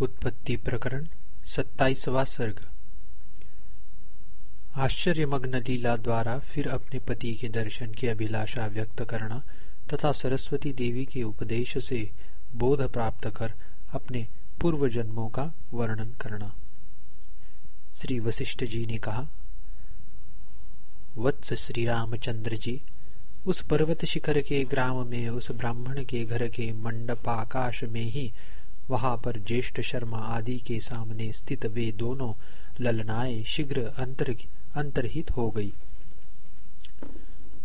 उत्पत्ति प्रकरण, सत्ताईसवा सर्ग। आश्चर्यमग्न लीला द्वारा फिर अपने पति के दर्शन की अभिलाषा व्यक्त करना तथा सरस्वती देवी के उपदेश से बोध प्राप्त कर अपने पूर्व जन्मों का वर्णन करना। श्री वशिष्ठ जी ने कहा, वत्स श्री रामचंद्र जी, उस पर्वत शिखर के ग्राम में, उस ब्राह्मण के घर के मंडपाकाश में ही वहाँ पर ज्येष्ठ शर्मा आदि के सामने स्थित वे दोनों ललनाएँ शीघ्र अंतर, अंतरहित हो गई।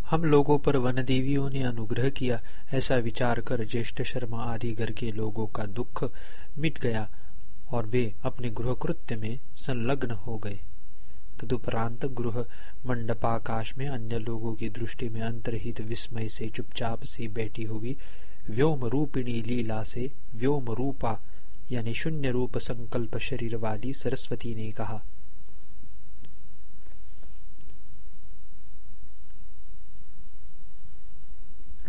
हम लोगों पर वन देवियों ने अनुग्रह किया, ऐसा विचार कर ज्येष्ठ शर्मा आदि घर के लोगों का दुख मिट गया और वे अपने गृह कृत्य में संलग्न हो गए। तदुपरांत गृह मंडपाकाश में अन्य लोगों की दृष्टि में अंतरहित विस्मय से चुपचाप सी बैठी हुई व्योम रूपिणी लीला से व्योम रूपा यानी शून्य रूप संकल्प शरीर वाली सरस्वती ने कहा।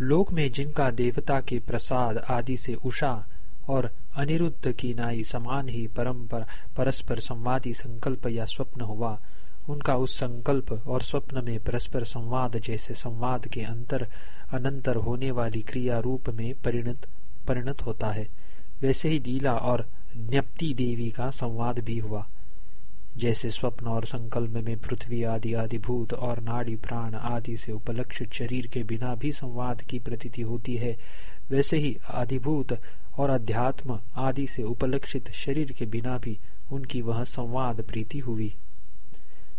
लोक में जिनका देवता के प्रसाद आदि से उषा और अनिरुद्ध की नाई समान ही परंपर परस्पर संवादी संकल्प या स्वप्न हुआ, उनका उस संकल्प और स्वप्न में परस्पर संवाद जैसे संवाद के अंतर अनंतर होने वाली क्रिया रूप में परिणत परिणत होता है। वैसे ही लीला और ज्ञप्ति देवी का संवाद भी हुआ। जैसे स्वप्न और संकल्प में पृथ्वी आदि आदिभूत और नाड़ी प्राण आदि से उपलक्षित शरीर के बिना भी संवाद की प्रतीति होती है, वैसे ही आदिभूत और अध्यात्म आदि से उपलक्षित शरीर के बिना भी उनकी वह संवाद प्रीति हुई।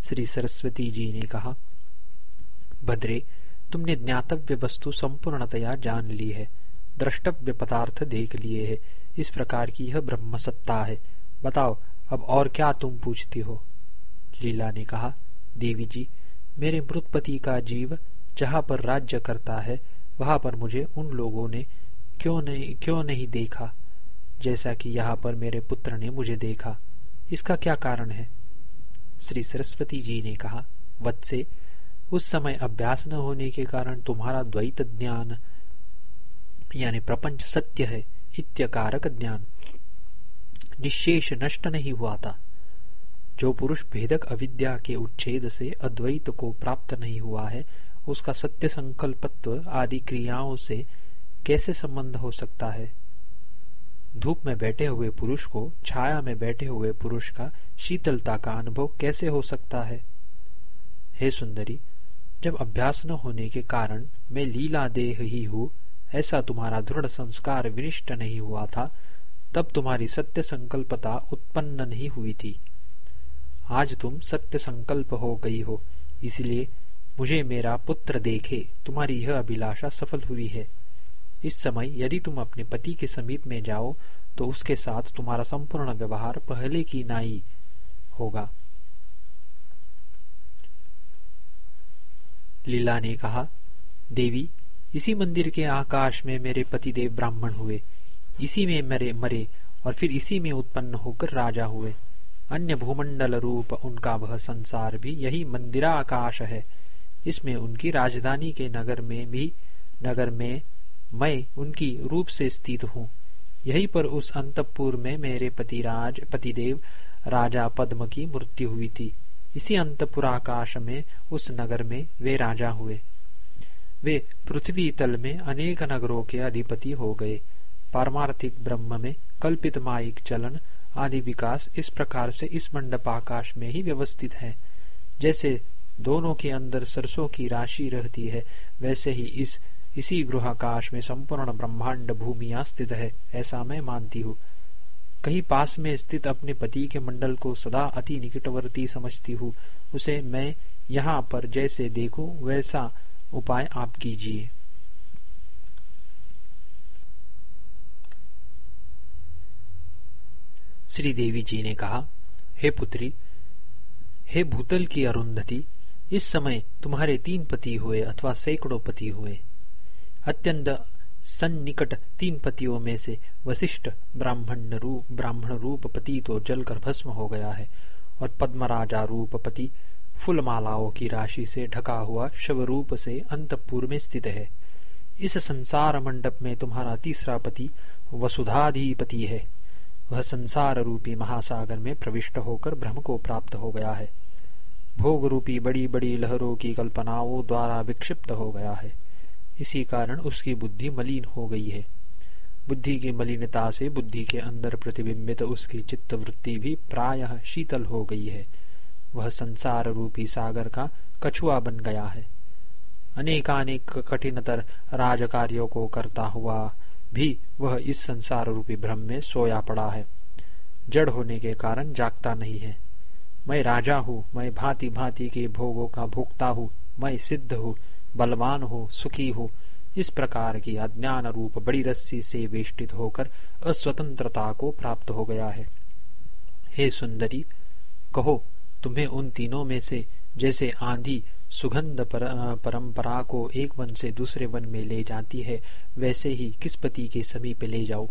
श्री सरस्वती जी ने कहा, भद्रे तुमने ज्ञातव्य वस्तु संपूर्णतया जान ली है, द्रष्टव्य पदार्थ देख लिए है, इस प्रकार की यह ब्रह्म सत्ता है। बताओ, अब और क्या तुम पूछती हो? लीला ने कहा, देवी जी, मेरे मृत पति का जीव जहाँ पर राज्य करता है, वहाँ पर मुझे उन लोगों ने क्यों नहीं क्यों नहीं देखा? जैसा कि यहाँ पर मेरे पुत्र ने मुझे देखा। इसका क्या कारण है? श्री सरस्वती जी ने कहा, वत्से उस समय अभ्यास न होने के कारण तुम्हारा द्वैत ज्ञान, यानी प्रपंच सत्य है, इत्यकारक ज्ञान, निशेष नष्ट नहीं हुआ था। जो पुरुष भेदक अविद्या के उच्छेद से अद्वैत को प्राप्त नहीं हुआ है, उसका सत्य संकल्पत्व आदि क्रियाओं से कैसे संबंध हो सकता है? धूप में बैठे हुए पुरुष को, छाया में बैठे हुए पुरुष का शीतलता का अनुभव कैसे हो सकता है? हे सुंदरी जब अभ्यास न होने के कारण मैं लीला देह ही हूँ, ऐसा तुम्हारा दृढ़ संस्कार विनिष्ट नहीं हुआ था, तब तुम्हारी सत्य संकल्पता उत्पन्न नहीं हुई थी। आज तुम सत्य संकल्प हो गई हो, इसलिए मुझे मेरा पुत्र देखे, तुम्हारी यह अभिलाषा सफल हुई है। इस समय यदि तुम अपने पति के समीप में जाओ तो उसके साथ तुम्हारा संपूर्ण व्यवहार पहले की नाई होगा। लीला ने कहा, देवी, इसी मंदिर के आकाश में मेरे पतिदेव ब्राह्मण हुए। इसी में मरे मरे और फिर इसी में उत्पन्न होकर राजा हुए। अन्य भूमंडल रूप उनका वह संसार भी यही मंदिरा आकाश है। इसमें उनकी राजधानी के नगर में भी, नगर में मैं उनकी रूप से स्थित हूँ। यही पर उस अंतपुर में मेरे पतिराज, पतिदेव, राजा पद्म की मृत्यु हुई थी। इसी अंतपुराकाश में उस नगर में वे राजा हुए। वे पृथ्वी तल में अनेक नगरों के अधिपति हो गए। पारमार्थिक ब्रह्म में कल्पित माइक चलन आदि विकास इस प्रकार से इस मंडपाकाश में ही व्यवस्थित है। जैसे दोनों के अंदर सरसों की राशि रहती है, वैसे ही इस, इसी गृहाकाश में संपूर्ण ब्रह्मांड भूमिया स्थित है, ऐसा मैं मानती हूँ। कहीं पास में स्थित अपने पति के मंडल को सदा अति निकटवर्ती समझती हूँ। उसे मैं यहाँ पर जैसे देखूँ, वैसा उपाय आप कीजिए। श्री देवी जी ने कहा, हे पुत्री, हे भूतल की अरुंधति, इस समय तुम्हारे तीन पति हुए अथवा सैकड़ों पति हुए। अत्यंत सन्निकट तीन पतियों में से वशिष्ठ ब्राह्मण रूप ब्राह्मण रूप पति तो जलकर भस्म हो गया है, और पद्मराजा रूप पति फुल मालाओं की राशि से ढका हुआ शव रूप से अंतपुर में स्थित है। इस संसार मंडप में तुम्हारा तीसरा पति वसुधाधिपति है। वह संसार रूपी महासागर में प्रविष्ट होकर ब्रह्म को प्राप्त हो गया है। भोग रूपी बड़ी बड़ी लहरों की कल्पनाओं द्वारा विक्षिप्त हो गया है। इसी कारण उसकी बुद्धि मलिन हो गई है। बुद्धि की मलिनता से बुद्धि के अंदर प्रतिबिंबित उसकी चित्त वृत्ति भी प्रायः शीतल हो गई है। वह संसार रूपी सागर का कछुआ बन गया है। अनेकानेक कठिनतर राज कार्यो को करता हुआ भी वह इस संसार रूपी भ्रम में सोया पड़ा है। जड़ होने के कारण जागता नहीं है। मैं राजा हूँ, मैं भांति भांति के भोगों का भोगता हूँ, मैं सिद्ध हूँ। बलवान हो सुखी हो इस प्रकार की अज्ञान रूप बड़ी रस्सी से वेष्टित होकर अस्वतंत्रता को प्राप्त हो गया है। हे सुंदरी कहो तुम्हें उन तीनों में से जैसे आंधी सुगंध पर, परंपरा को एक वन से दूसरे वन में ले जाती है वैसे ही किस पति के समीप ले जाओ।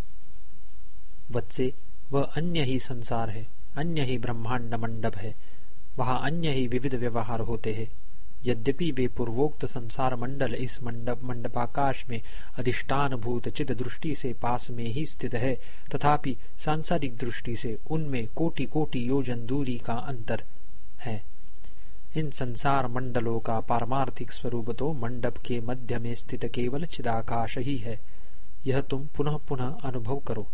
वत्से वह अन्य ही संसार है अन्य ही ब्रह्मांड मंडप है वहाँ अन्य ही विविध व्यवहार होते हैं। यद्यपि वे पूर्वोक्त संसार मंडल इस मंडप मंडपाकाश में अधिष्ठान भूत चित दृष्टि से पास में ही स्थित है, तथापि सांसारिक दृष्टि से उनमें कोटि कोटि योजन दूरी का अंतर है। इन संसार मंडलों का पारमार्थिक स्वरूप तो मंडप के मध्य में स्थित केवल चिदाकाश ही है। यह तुम पुनः पुनः अनुभव करो।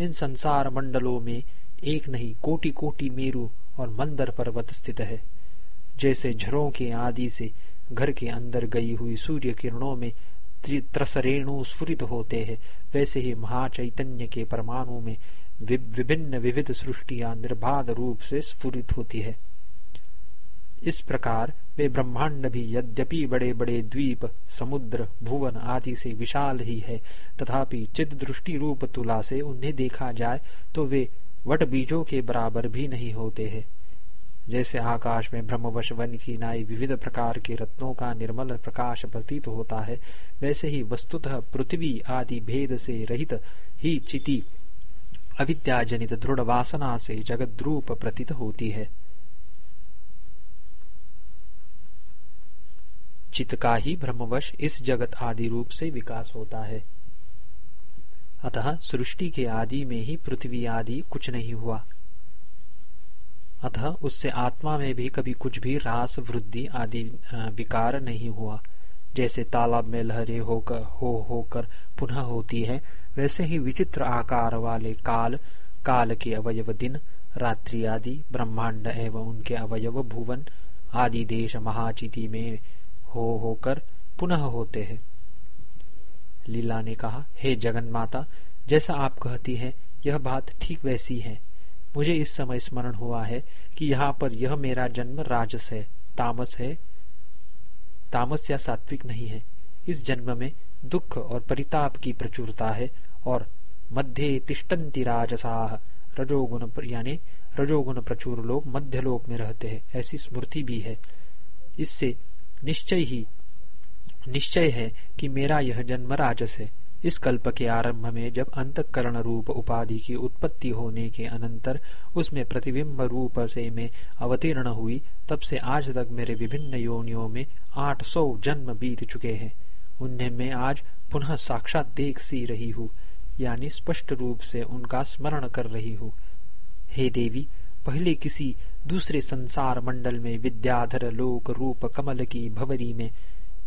इन संसार मंडलों में एक नहीं कोटि कोटि मेरु और मंदर पर्वत स्थित है। जैसे झरों के आदि से घर के अंदर गई हुई सूर्य किरणों में त्रसरेणु स्फुरित होते हैं। वैसे ही महाचैतन्य के परमाणु में विभिन्न विविध सृष्टियाँ निर्बाध रूप से स्फुरित होती है। इस प्रकार वे ब्रह्मांड भी यद्यपि बड़े बड़े द्वीप, समुद्र, भुवन आदि से विशाल ही है, तथापि चिद दृष्टि रूप तुला से उन्हें देखा जाए तो वे वट बीजों के बराबर भी नहीं होते हैं। जैसे आकाश में ब्रह्मवश वन की नाई विविध प्रकार के रत्नों का निर्मल प्रकाश प्रतीत होता है, वैसे ही वस्तुतः पृथ्वी आदि भेद से रहित ही चिति अविद्याजनित दृढ़ वासना से जगत रूप प्रतीत होती है। चित्त का ही ब्रह्मवश इस जगत आदि रूप से विकास होता है। अतः सृष्टि के आदि में ही पृथ्वी आदि कुछ नहीं हुआ। अतः उससे आत्मा में भी कभी कुछ भी रास, वृद्धि आदि विकार नहीं हुआ। जैसे तालाब में लहरें होकर, हो, होकर पुनः होती है, वैसे ही विचित्र आकार वाले काल काल के अवयव दिन, रात्रि आदि, ब्रह्मांड एवं उनके अवयव भुवन आदि देश महाचिति में हो, होकर पुनः होते हैं। लीला ने कहा, हे जगन माता जैसा आप कहती है, यह बात ठीक वैसी है। मुझे इस समय स्मरण हुआ है कि यहाँ पर यह मेरा जन्म राजस है, तामस है। तामस या सात्विक नहीं है। इस जन्म में दुख और परिताप की प्रचुरता है और मध्य तिष्टंति राजसाह रजोगुण यानी रजोगुण प्रचुर लोग मध्य लोक में रहते हैं। ऐसी स्मृति भी है। इससे निश्चय ही, निश्चय है कि मेरा यह जन्म राजस है। इस कल्प के आरंभ में जब अंतकरण रूप उपाधि की उत्पत्ति होने के अनंतर उसमें प्रतिबिंब रूप से मैं अवतीर्ण हुई, तब से आज तक मेरे विभिन्न योनियों में आठ सौ जन्म बीत चुके हैं। उन्हें मैं आज पुनः साक्षात देख सी रही हूँ, यानी स्पष्ट रूप से उनका स्मरण कर रही हूँ। हे देवी, पहले किसी दूसरे संसार मंडल में विद्याधर लोक रूप कमल की भवरी में,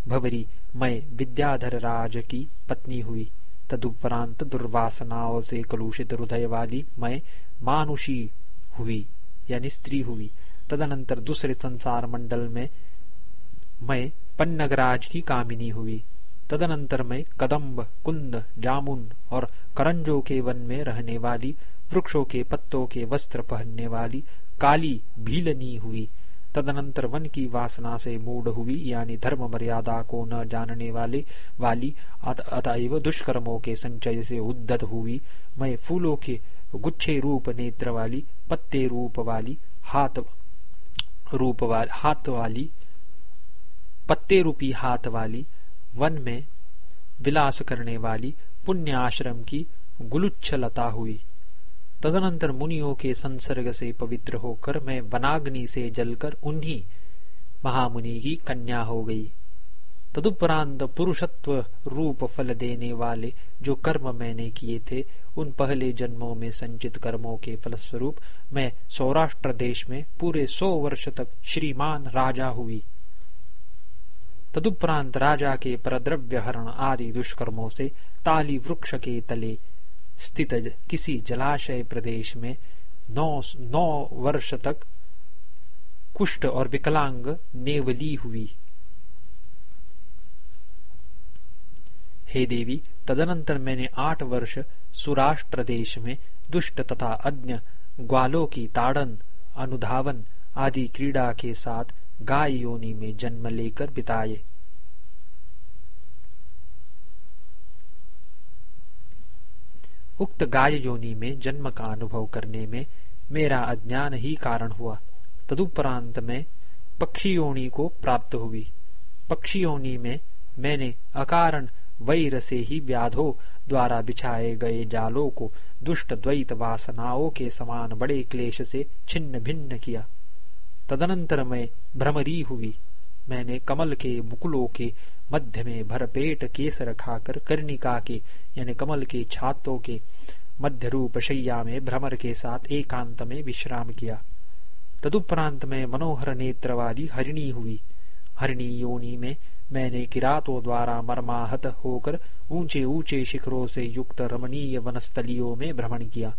भवरी मैं विद्याधर राज की पत्नी हुई। तदुपरांत दुर्वासनाओं से कलुषित हृदय वाली मैं मानुषी हुई, यानी स्त्री हुई। तदनंतर दूसरे संसार मंडल में मैं पन्नगराज की कामिनी हुई। तदनंतर मैं कदम्ब, कुंद, जामुन और करंजों के वन में रहने वाली, वृक्षों के पत्तों के वस्त्र पहनने वाली काली भीलनी हुई। तदनंतर वन की वासना से मूड हुई, यानी धर्म मर्यादा को न जानने वाले, वाली अतएव दुष्कर्मों के संचय से उद्दत हुई। मैं फूलों के गुच्छे रूप नेत्र वाली, पत्ते रूप वाली, हाथ, रूप वाली हाथ वाली, पत्ते रूपी हाथ वाली, वन में विलास करने वाली पुण्य आश्रम की गुलुच्छ लता हुई। तदनंतर मुनियों के संसर्ग से पवित्र होकर मैं वनाग्नि से जलकर उन्हीं महामुनि की कन्या हो गई। तदुपरांत पुरुषत्व रूप फल देने वाले जो कर्म मैंने किए थे, उन पहले जन्मों में संचित कर्मों के फलस्वरूप मैं सौराष्ट्र देश में पूरे सौ वर्ष तक श्रीमान राजा हुई। तदुपरांत राजा के परद्रव्य हरण आदि दुष्कर्मों से ताली वृक्ष के तले स्थित किसी जलाशय प्रदेश में नौ नौ वर्ष तक कुष्ठ और विकलांग नेवली हुई। हे देवी, तदनंतर मैंने आठ वर्ष सुराष्ट्र देश में दुष्ट तथा अज्ञ, ग्वालों की ताड़न, अनुधावन आदि क्रीड़ा के साथ गाय योनि में जन्म लेकर बिताए। उक्त गाय योनि में, जन्म का अनुभव करने में मेरा अज्ञान ही कारण हुआ। तदुपरांत में पक्षी योनि को प्राप्त हुई। पक्षी योनि में मैंने अकारण वैर से ही व्याधो द्वारा बिछाए गए जालों को दुष्ट द्वैत वासनाओं के समान बड़े क्लेश से छिन्न भिन्न किया। तदनंतर मैं भ्रमरी हुई। मैंने कमल के मुकुलों के मध्य में भरपेट केसर खाकर कर्णिका के, यानी कमल के छातों के मध्य रूप शैया में भ्रमर के साथ एकांत में विश्राम किया। तदुपरांत में मनोहर नेत्र वाली हरिणी हुई। हरिणी योनि में मैंने किरातों द्वारा मर्माहत होकर ऊँचे ऊँचे शिखरों से युक्त रमणीय वनस्थलियों में भ्रमण किया।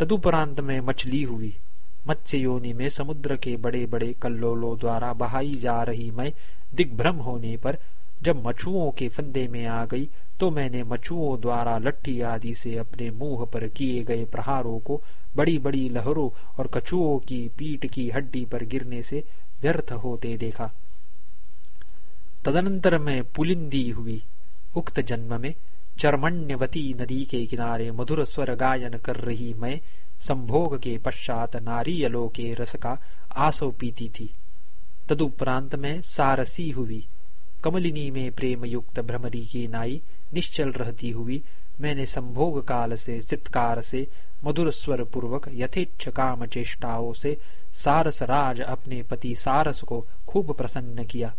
तदुपरांत में मछली हुई। मत्स्य योनि में समुद्र के बड़े बड़े कल्लोलों द्वारा बहाई जा रही मैं दिग्भ्रम होने पर जब मछुओं के फंदे में आ गई तो मैंने मछुओं द्वारा लट्ठी आदि से अपने मुँह पर किए गए प्रहारों को बड़ी बड़ी लहरों और कछुओं की पीठ की हड्डी पर गिरने से व्यर्थ होते देखा। तदनंतर मैं पुलिंदी हुई। उक्त जन्म में चरमण्यवती नदी के किनारे मधुर स्वर गायन कर रही मैं संभोग के पश्चात नारियलों के रस का आसव पीती थी। तदुपरांत में सारसी हुई। कमलिनी में प्रेम युक्त भ्रमरी की नाई निश्चल रहती हुई मैंने संभोग काल से सितकार से मधुर स्वर पूर्वक यथेच्छ काम चेष्टाओं से सारस राज अपने पति सारस को खूब प्रसन्न किया।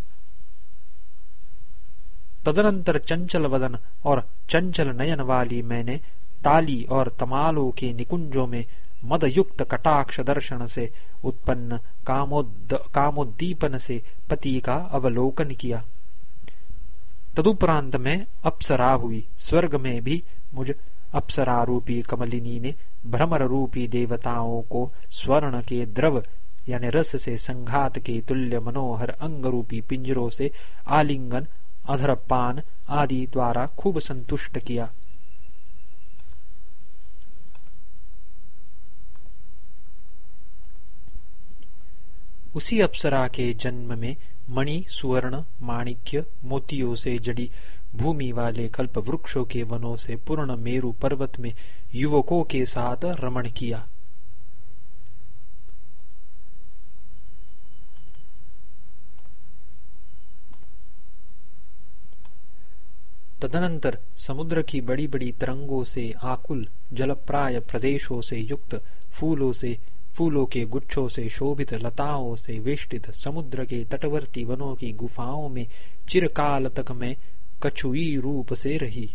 तदनंतर चंचल वदन और चंचल नयन वाली मैंने ताली और तमालों के निकुंजों में मदयुक्त कटाक्ष दर्शन से उत्पन्न कामोद कामोद्दीपन से पति का अवलोकन किया। तदुपरांत में अप्सरा हुई। स्वर्ग में भी मुझ अप्सरा रूपी कमलिनी ने भ्रमर रूपी देवताओं को स्वर्ण के द्रव यानी रस से संघात के तुल्य मनोहर अंग रूपी पिंजरों से आलिंगन, अधरपान आदि द्वारा खूब संतुष्ट किया। उसी अप्सरा के जन्म में मणि, सुवर्ण, माणिक्य, मोतियों से जड़ी भूमि वाले कल्प वृक्षों के वनों से पूर्ण मेरु पर्वत में युवकों के साथ रमण किया। तदनंतर समुद्र की बड़ी बड़ी तरंगों से आकुल, जलप्राय प्रदेशों से युक्त फूलों से फूलों के गुच्छों से शोभित, लताओं से वेष्टित, समुद्र के तटवर्ती वनों की गुफाओं में चिरकाल तक मैं कछुई रूप से रही।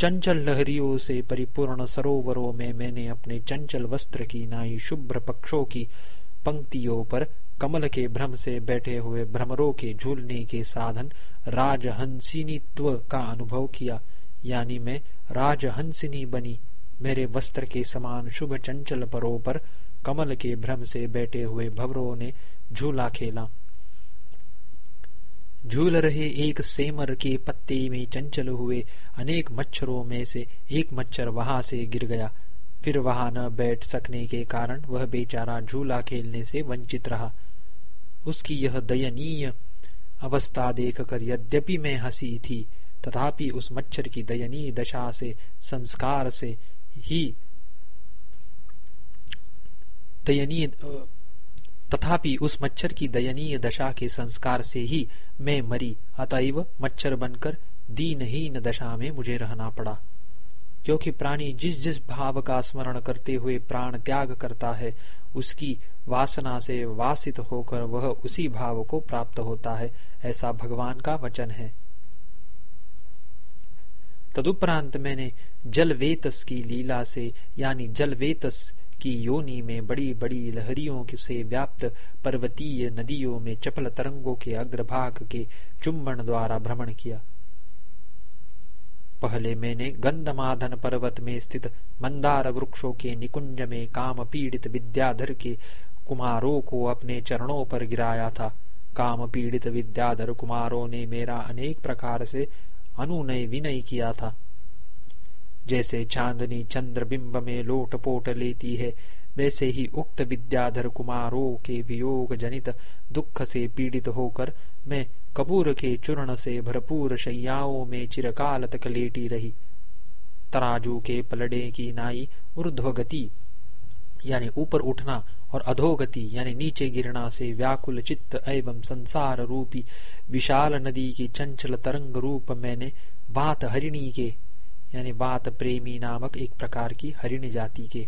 चंचल लहरियों से परिपूर्ण सरोवरों में मैंने अपने चंचल वस्त्र की नाई शुभ्र पक्षों की पंक्तियों पर कमल के भ्रम से बैठे हुए भ्रमरों के झूलने के साधन राजहंसिनीत्व का अनुभव किया। यानी मैं राजहंसिनी बनी। मेरे वस्त्र के समान शुभ चंचल परों पर कमल के भ्रम से बैठे हुए भवरों ने झूला खेला। झूल रहे एक सेमर के पत्ते में चंचल हुए अनेक मच्छरों में से एक मच्छर वहाँ से गिर गया। फिर वहाँ न बैठ सकने के कारण वह बेचारा झूला खेलने से वंचित रहा। उसकी यह दयनीय अवस्था देखकर यद्यपि मैं हँसी थी, तथापि उस मच्छर की दयनीय दशा से, संस्कार से ही दयनीय तथापि उस मच्छर की दयनीय दशा के संस्कार से ही मैं मरी, अतएव मच्छर बनकर दीनहीन दशा में मुझे रहना पड़ा। क्योंकि प्राणी जिस जिस भाव का स्मरण करते हुए प्राण त्याग करता है, उसकी वासना से वासित होकर वह उसी भाव को प्राप्त होता है, ऐसा भगवान का वचन है। तदुपरांत मैंने जल वेतस की लीला से, यानी जल वेतस की योनि में बड़ी बड़ी लहरियों से व्याप्त पर्वतीय नदियों में चपल तरंगों के अग्रभाग के चुंबन द्वारा भ्रमण किया। पहले मैंने गंधमाधन पर्वत में स्थित मंदार वृक्षों के निकुंज में काम पीड़ित विद्याधर के कुमारों को अपने चरणों पर गिराया था। काम पीड़ित विद्याधर कुमारों ने मेरा अनेक प्रकार से अनुनय विनय किया था। जैसे चांदनी चंद्र बिंब में लोट पोट लेती है, वैसे ही उक्त विद्याधर कुमारों के वियोग जनित दुख से पीड़ित होकर मैं कपूर के चूर्ण से भरपूर शैयाओं में चिरकाल तक लेटी रही। तराजू के पलड़े की नाई ऊर्ध्वगति, यानी ऊपर उठना, और अधोगति, यानी नीचे गिरना से व्याकुल चित्त एवं संसार रूपी विशाल नदी की चंचल तरंग रूप मैंने बात हरिणी के, यानी बात प्रेमी नामक एक प्रकार की हरिण जाति के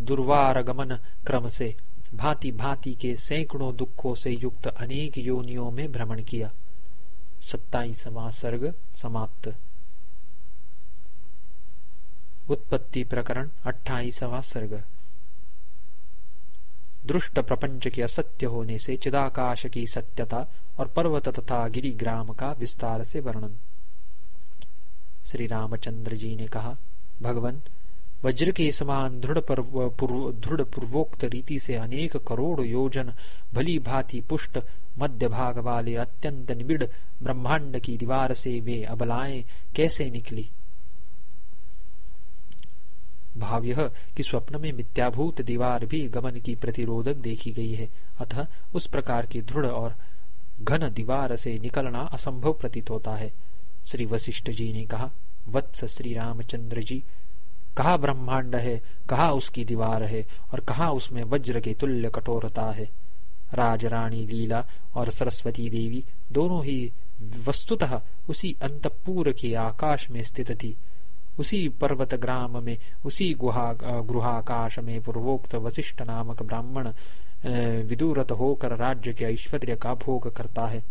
दुर्वार गमन क्रम से भांति भांति के सैकड़ों दुखों से युक्त अनेक योनियों में भ्रमण किया। सत्ताईसवा सर्ग समाप्त। उत्पत्ति प्रकरण अट्ठाईसवा सर्ग। दृष्ट प्रपंच के असत्य होने से चिदाकाश की सत्यता और पर्वत तथा गिरी ग्राम का विस्तार से वर्णन। श्री रामचंद्र जी ने कहा, भगवान, वज्र के समान दृढ़ दृढ़ पूर्वोक्त रीति से अनेक करोड़ योजन, भली भांति पुष्ट, मध्य भाग वाले अत्यंत निबिड़, ब्रह्मांड की दीवार से वे अबलाएँ कैसे निकली? भाव यह कि स्वप्न में मिथ्याभूत दीवार भी गमन की प्रतिरोधक देखी गई है। अतः उस प्रकार की दृढ़ और घन दीवार से निकलना असंभव प्रतीत होता है। श्री वशिष्ठ जी ने कहा, वत्स श्री रामचंद्र जी, कहा ब्रह्मांड है, कहा उसकी दीवार है, और कहा उसमें वज्र के तुल्य कठोरता है। राज रानी लीला और सरस्वती देवी दोनों ही वस्तुतः उसी अंतपुर के आकाश में स्थित थी। उसी पर्वत ग्राम में, उसी गुहा गृहाकाश में पूर्वोक्त वशिष्ठ नामक ब्राह्मण विदुरत होकर राज्य के ऐश्वर्य का भोग करता है।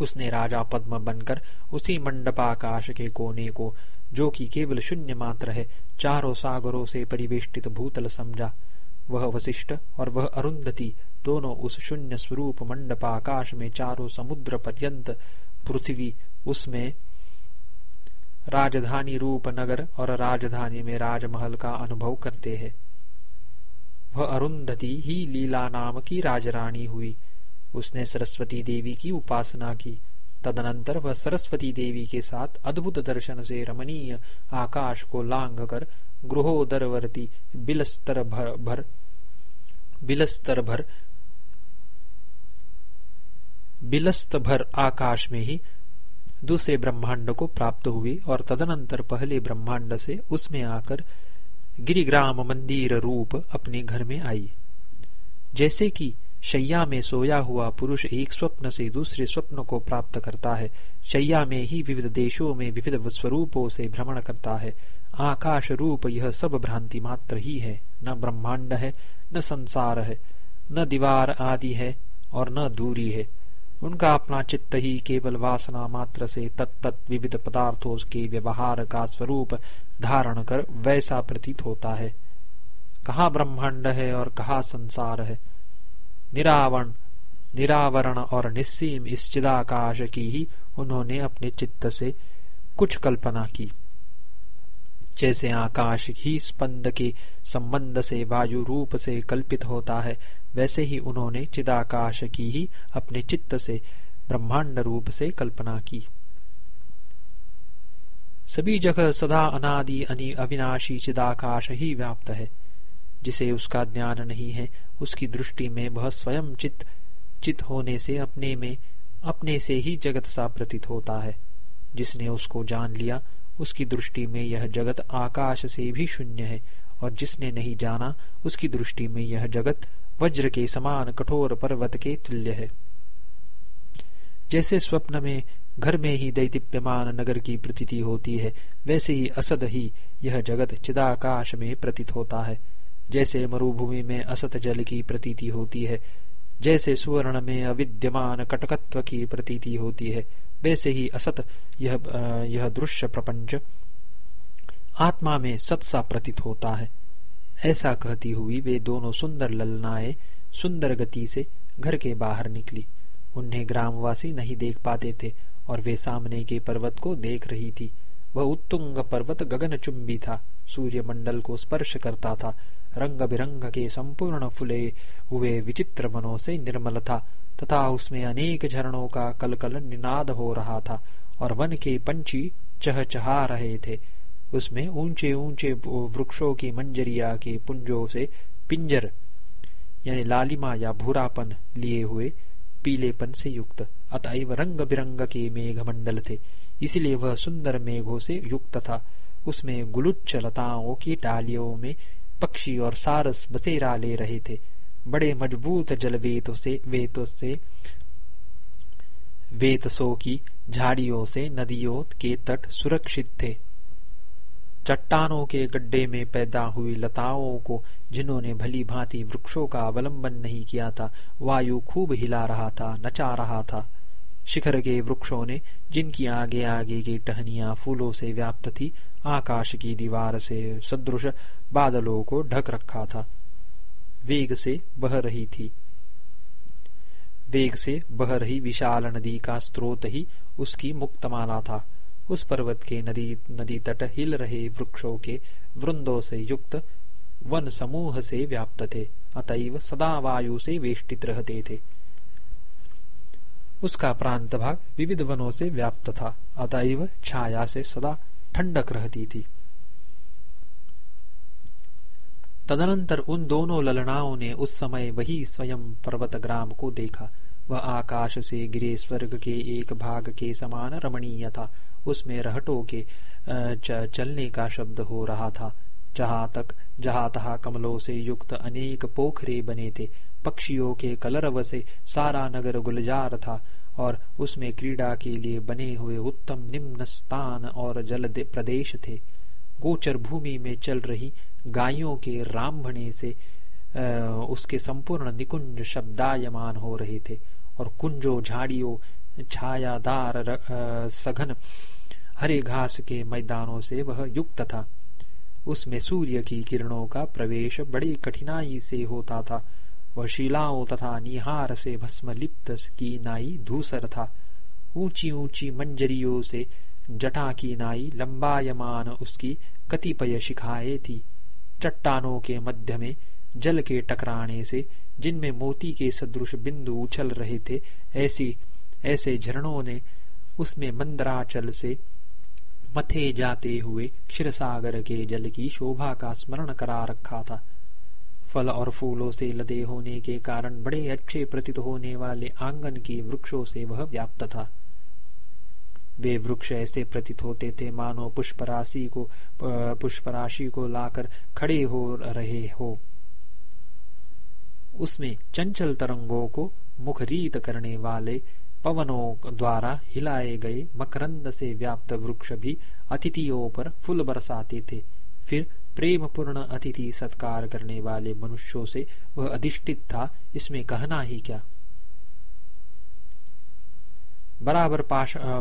उसने राजा पद्म बनकर उसी मंडपाकाश के कोने को, जो कि केवल शून्य मात्र है, चारों सागरों से परिवेष्टित भूतल समझा। वह वशिष्ठ और वह अरुंधति दोनों उस शून्य स्वरूप मंडपाकाश में चारों समुद्र पर्यंत पृथ्वी, उसमें राजधानी रूप नगर और राजधानी में राजमहल का अनुभव करते हैं। वह अरुंधति ही लीला नाम की राजरानी हुई। उसने सरस्वती देवी की उपासना की। तदनंतर वह सरस्वती देवी के साथ अद्भुत दर्शन से रमणीय आकाश को लांग कर गृहोदरवर्ती बिलस्तर भर, भर बिलस्तर भर बिलस्त भर आकाश में ही दूसरे ब्रह्मांड को प्राप्त हुई और तदनंतर पहले ब्रह्मांड से उसमें आकर गिरिग्राम मंदिर रूप अपने घर में आई। जैसे कि शैया में सोया हुआ पुरुष एक स्वप्न से दूसरे स्वप्न को प्राप्त करता है, शैया में ही विविध देशों में विविध स्वरूपों से भ्रमण करता है। आकाश रूप यह सब भ्रांति मात्र ही है, न ब्रह्मांड है, न संसार है, न दीवार आदि है और न दूरी है। उनका अपना चित्त ही केवल वासना मात्र से तत्त विविध पदार्थों के व्यवहार का स्वरूप धारण कर वैसा प्रतीत होता है। कहा ब्रह्मांड है और कहा संसार है? निरावरण निरावरण और निस्सीम इस चिदाकाश की ही उन्होंने अपने चित्त से कुछ कल्पना की। जैसे आकाश ही स्पंद के संबंध से वायु रूप से कल्पित होता है, वैसे ही उन्होंने चिदाकाश की ही अपने चित्त से ब्रह्मांड रूप से कल्पना की। सभी जगह सदा अनादि अविनाशी चिदाकाश ही व्याप्त है। जिसे उसका ज्ञान नहीं है, उसकी दृष्टि में वह स्वयं चित चित होने से अपने में, अपने से ही जगत सा प्रतीत होता है। जिसने उसको जान लिया, उसकी दृष्टि में यह जगत आकाश से भी शून्य है, और जिसने नहीं जाना, उसकी दृष्टि में यह जगत वज्र के समान कठोर पर्वत के तुल्य है। जैसे स्वप्न में घर में ही दैदिप्यमान नगर की प्रतीति होती है, वैसे ही असद ही यह जगत चिदाकाश में प्रतीत होता है। जैसे मरुभूमि में असत जल की प्रतीति होती है, जैसे सुवर्ण में अविद्यमान कटकत्व की प्रतीति होती है, वैसे ही असत यह यह दृश्य प्रपंच आत्मा में सत सा प्रतीत होता है। ऐसा कहती हुई वे दोनों सुंदर ललनाएँ सुंदर गति से घर के बाहर निकली। उन्हें ग्रामवासी नहीं देख पाते थे और वे सामने के पर्वत को देख रही थी। वह उत्तुंग पर्वत गगन चुंबी था सूर्य मंडल को स्पर्श करता था रंग बिरंग के संपूर्ण फुले हुए विचित्र वनों से निर्मल था, तथा उसमें अनेक झरणों का कलकल निनाद हो रहा था, और वन के पंछी चहचहा रहे थे। उसमें ऊँचे ऊँचे वृक्षों की मंजरिया के पुंजों से पिंजर, यानी लालिमा या भूरापन लिए हुए पीलेपन से युक्त। अतएव रंग बिरंग के मेघ मंडल थे इसलिए वह सुंदर मेघों से युक्त था। उसमें गुलुच्छ लताओं की डालियों में पक्षी और सारस बसेरा ले रहे थे। बड़े मज़बूत जल वेतों से वेतों से, वेतसों की झाड़ियों से नदियों के तट सुरक्षित थे। चट्टानों के गड्ढे में पैदा हुई लताओं को, जिन्होंने भली भांति वृक्षों का अवलंबन नहीं किया था, वायु खूब हिला रहा था, नचा रहा था। शिखर के वृक्षों ने, जिनकी आगे आगे की टहनिया फूलों से व्याप्त थी, आकाश की दीवार से सदृश बादलों को ढक रखा था। वेग से बह रही थी। वेग से बह रही विशाल नदी का स्रोत ही उसकी मुक्तमाला था। उस पर्वत के नदी नदी तट हिल रहे वृक्षों के वृंदों से युक्त वन समूह से व्याप्त थे, अतएव सदा वायु से वेष्टित रहते थे। उसका प्रांत भाग विविध वनों से व्याप्त था। अतएव छाया से सदा ठंडक रहती थी। तदनंतर उन दोनों ललनाओं ने उस समय वही स्वयं पर्वत ग्राम को देखा। वह आकाश से गिरे स्वर्ग के एक भाग के समान रमणीय था। उसमें रहटों के चलने का शब्द हो रहा था। जहाँ तक जहाँ तहा कमलों से युक्त अनेक पोखरे बने थे पक्षियों के कलरव से सारा नगर गुलजार था और उसमें क्रीड़ा के लिए बने हुए उत्तम निम्न स्थान और जल प्रदेश थे। गोचर भूमि में चल रही गायों के रामभणे से आ, उसके संपूर्ण निकुंज शब्दायमान हो रहे थे और कुंजो झाड़ियों छायादार सघन हरे घास के मैदानों से वह युक्त था। उसमें सूर्य की किरणों का प्रवेश बड़ी कठिनाई से होता था। वह शिलाओं तथा निहार से भस्म लिप्त की नाई धूसर था। ऊँची ऊँची मंजरियों से जटा की नाई लंबायमान उसकी कतिपय शिखाए थी। चट्टानों के मध्य में, जल के टकराने से, जिनमें मोती के सदृश बिंदु उछल रहे थे, ऐसी, ऐसे झरणों ने उसमें मंदराचल से मथे जाते हुए क्षीरसागर के जल की शोभा का स्मरण करा रखा था। फल और फूलों से लदे होने के कारण बड़े अच्छे प्रतीत होने वाले आँगन के वृक्षों से वह व्याप्त था। वे वृक्ष ऐसे प्रतीत होते थे मानो पुष्पराशि को पुष्पराशि को लाकर खड़े हो रहे हो। उसमें चंचल तरंगों को मुखरीत करने वाले पवनों द्वारा हिलाए गए मकरंद से व्याप्त वृक्ष भी अतिथियों पर फूल बरसाते थे। फिर प्रेम पूर्ण अतिथि सत्कार करने वाले मनुष्यों से वह अधिष्ठित था, इसमें कहना ही क्या? बराबर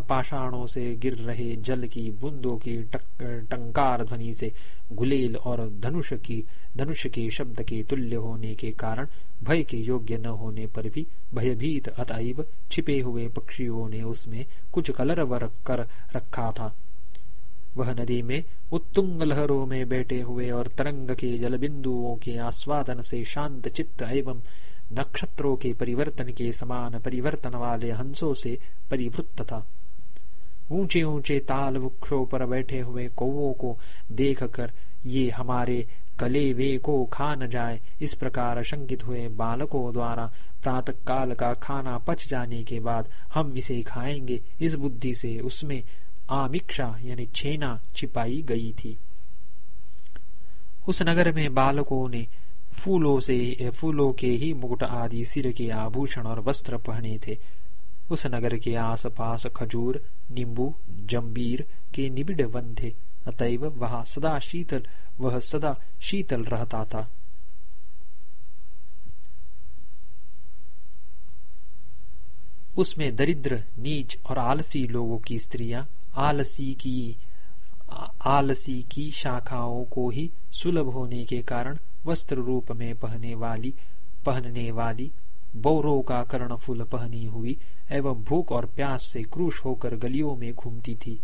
पाषाणों से गिर रहे जल की बूंदों की टंकार ध्वनि से गुलेल और धनुष की, धनुष के शब्द के तुल्य होने के कारण भय के योग्य न होने पर भी भयभीत अतएव छिपे हुए पक्षियों ने उसमें कुछ कलरव कर रखा था। वह नदी में उत्तुंग लहरों में बैठे हुए और तरंग के जल बिंदुओं के आस्वादन से शांत चित्त एवं नक्षत्रों के परिवर्तन के समान परिवर्तन वाले हंसों से परिवृत्त था। ऊँचे ऊँचे ताल वृक्षों पर बैठे हुए कौओं को देखकर ये हमारे कले वे को खा न जाए, इस प्रकार शंकित हुए बालकों द्वारा प्रातः काल का खाना पच जाने के बाद हम इसे खाएँगे। इस बुद्धि से उसमें आमिक्षा यानी छेना, छिपाई गई थी। उस नगर में बालकों ने फूलों से, फूलों के ही मुकुट आदि, सिर के आभूषण और वस्त्र पहने थे। उस नगर के आसपास खजूर, नींबू जम्बीर के निबिड़ वन थे। अतएव वह सदा शीतल, वह सदा शीतल रहता था। उसमें दरिद्र, नीच और आलसी लोगों की स्त्रियाँ आलसी की आलसी की शाखाओं को ही सुलभ होने के कारण वस्त्र रूप में पहने वाली, पहनने वाली बौरों का कर्ण फूल पहनी हुई एवं भूख और प्यास से क्रूश होकर गलियों में घूमती थी।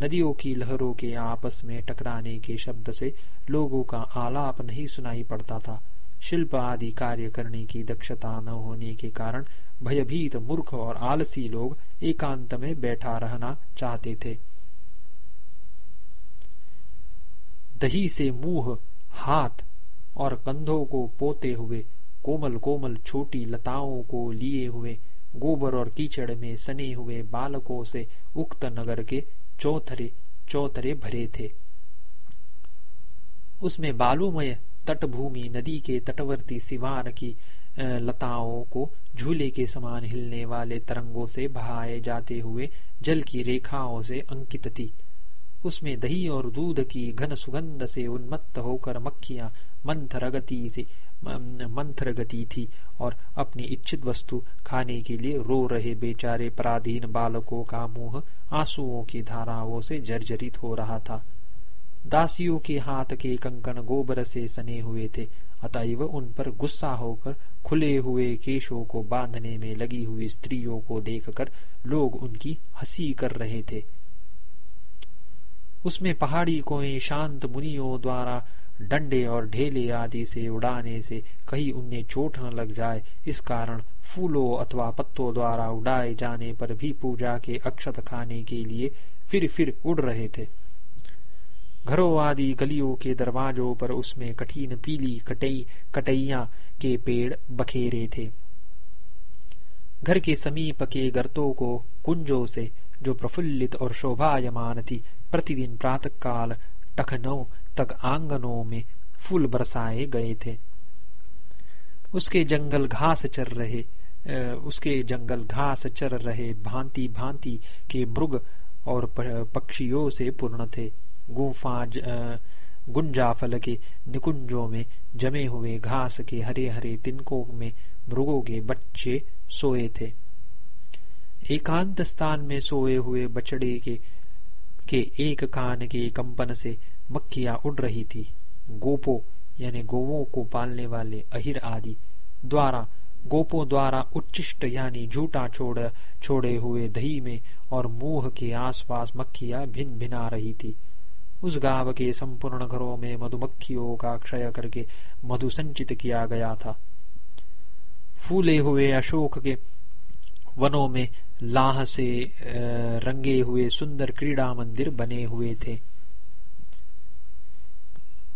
नदियों की लहरों के आपस में टकराने के शब्द से लोगों का आलाप नहीं सुनाई पड़ता था। शिल्प आदि कार्य करने की दक्षता न होने के कारण भयभीत, मूर्ख और आलसी लोग एकांत में बैठा रहना चाहते थे। दही से मुँह, हाथ और कंधों को पोते हुए, कोमल कोमल छोटी लताओं को लिए हुए, गोबर और कीचड़ में सने हुए बालकों से उक्त नगर के चौथरे चौथरे भरे थे। उसमें बालूमय तटभूमि नदी के तटवर्ती सिवार की लताओं को झूले के समान हिलने वाले तरंगों से बहाए जाते हुए जल की रेखाओं से अंकित थी। उसमें दही और दूध की घन सुगंध से उन्मत्त होकर मक्खियाँ मंथर गति से मंथर गति थी और अपनी इच्छित वस्तु खाने के लिए रो रहे बेचारे पराधीन बालकों का मुँह आंसुओं की धाराओं से जर्जरित हो रहा था। दासियों के हाथ के कंकन गोबर से सने हुए थे, अतएव उन पर गुस्सा होकर खुले हुए केशों को बांधने में लगी हुई स्त्रियों को देखकर लोग उनकी हँसी कर रहे थे। उसमें पहाड़ी कोई शांत मुनियों द्वारा डंडे और ढेले आदि से उड़ाने से कहीं उन्हें चोट न लग जाए, इस कारण फूलों अथवा पत्तों द्वारा उड़ाए जाने पर भी पूजा के अक्षत खाने के लिए फिर फिर उड़ रहे थे। घरों आदि गलियों के दरवाजों पर उसमें कठिन पीली कटई कटैया के पेड़ बखेरे थे। घर के समीप के गर्तों को कुंजों से, जो प्रफुल्लित और शोभायमान थी, प्रतिदिन प्रातः काल टखनों तक आंगनों में फूल बरसाए गए थे। उसके जंगल घास चर रहे उसके जंगल घास चर रहे भांति भांति के मृग और पक्षियों से पूर्ण थे। गुफा गुंजाफल के निकुंजों में जमे हुए घास के हरे हरे तिनकों में मृगों के बच्चे सोए थे। एकांत स्थान में सोए हुए बछड़े के के एक कान के कंपन से मक्खियाँ उड़ रही थी। गोपो यानी गोवों को पालने वाले अहिर आदि द्वारा, गोपों द्वारा उच्चिष्ट यानी झूठा छोड़, छोड़े हुए दही में और मुँह के आसपास मक्खियाँ भिन भिना रही थी। उस गाँव के संपूर्ण घरों में मधुमक्खियों का क्षय करके मधु संचित किया गया था। फूले हुए अशोक के वनों में लाह से रंगे हुए सुंदर क्रीड़ा मंदिर बने हुए थे।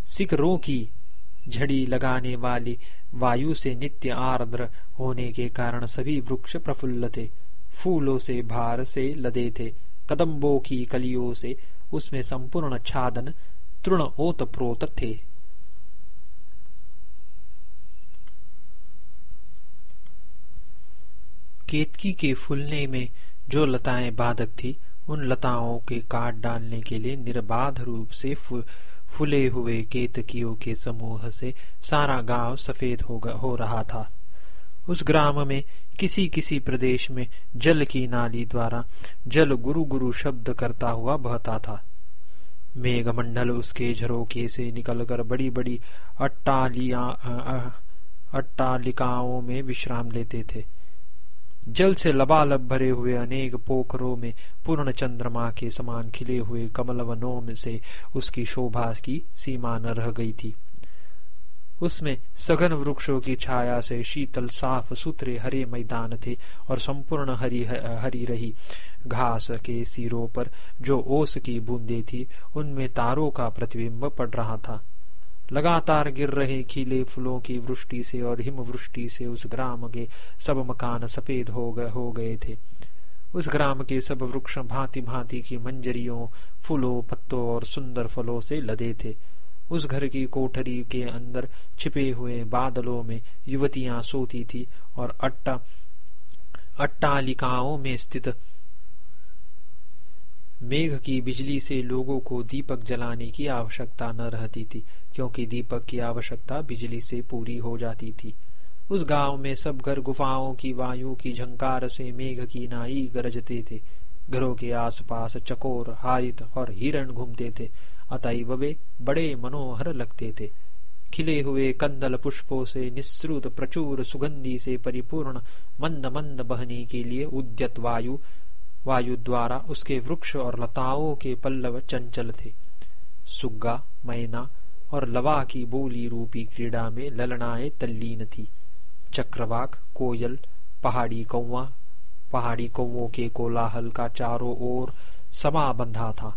सिकरों की झड़ी लगाने वाली वायु से नित्य आर्द्र होने के कारण सभी वृक्ष प्रफुल्ल थे। फूलों से भार से लदे थे। कदम्बों की कलियों से उसमें संपूर्ण छादन तृण ओत प्रोत थे। केतकी के फूलने में जो लताएँ बाधक थी उन लताओं के काट डालने के लिए निर्बाध रूप से फुले हुए केतकियों के समूह से सारा गाँव सफ़ेद हो, हो रहा था। उस ग्राम में किसी किसी प्रदेश में जल की नाली द्वारा जल गुरु गुरु शब्द करता हुआ बहता था। मेघमंडल उसके झरोके से निकलकर बड़ी बड़ी अट्टालिया अट्टालिकाओं में विश्राम लेते थे। जल से लबालब भरे हुए अनेक पोखरों में पूर्ण चंद्रमा के समान खिले हुए कमलवनों में से उसकी शोभा की सीमा न रह गई थी। उसमें सघन वृक्षों की छाया से शीतल साफ़ सुथरे हरे मैदान थे और संपूर्ण हरी हरी रही घास के सिरों पर जो ओस की बूंदे थी, उनमें तारों का प्रतिबिंब पड़ रहा था। लगातार गिर रहे खिले फूलों की वृष्टि से और हिम वृष्टि से उस ग्राम के सब मकान सफ़ेद हो गए हो गए थे। उस ग्राम के सब वृक्ष भांति भांति की मंजरियों, फूलों, पत्तों और सुंदर फलों से लदे थे। उस घर की कोठरी के अंदर छिपे हुए बादलों में युवतियाँ सोती थी और अट्टा, अट्टालिकाओं में स्थित मेघ की बिजली से लोगों को दीपक जलाने की आवश्यकता न रहती थी, क्योंकि दीपक की आवश्यकता बिजली से पूरी हो जाती थी। उस गाँव में सब घर गुफाओं की वायु की झंकार से मेघ की नाई गरजते थे। घरों के आसपास चकोर, हारित और हिरण घूमते थे। अतएव वे बड़े मनोहर लगते थे। खिले हुए कंदल पुष्पों से निश्रुत प्रचुर सुगंधी से परिपूर्ण मंद मंद बहने के लिए उद्यत वायु वायु द्वारा उसके वृक्ष और लताओं के पल्लव चंचल थे। सुग्गा, मैना और लवा की बोली रूपी क्रीड़ा में ललनाए तल्लीन थी। चक्रवाक, कोयल, पहाड़ी कौवा, पहाड़ी कौवों के कोलाहल का चारों ओर समा बंधा था।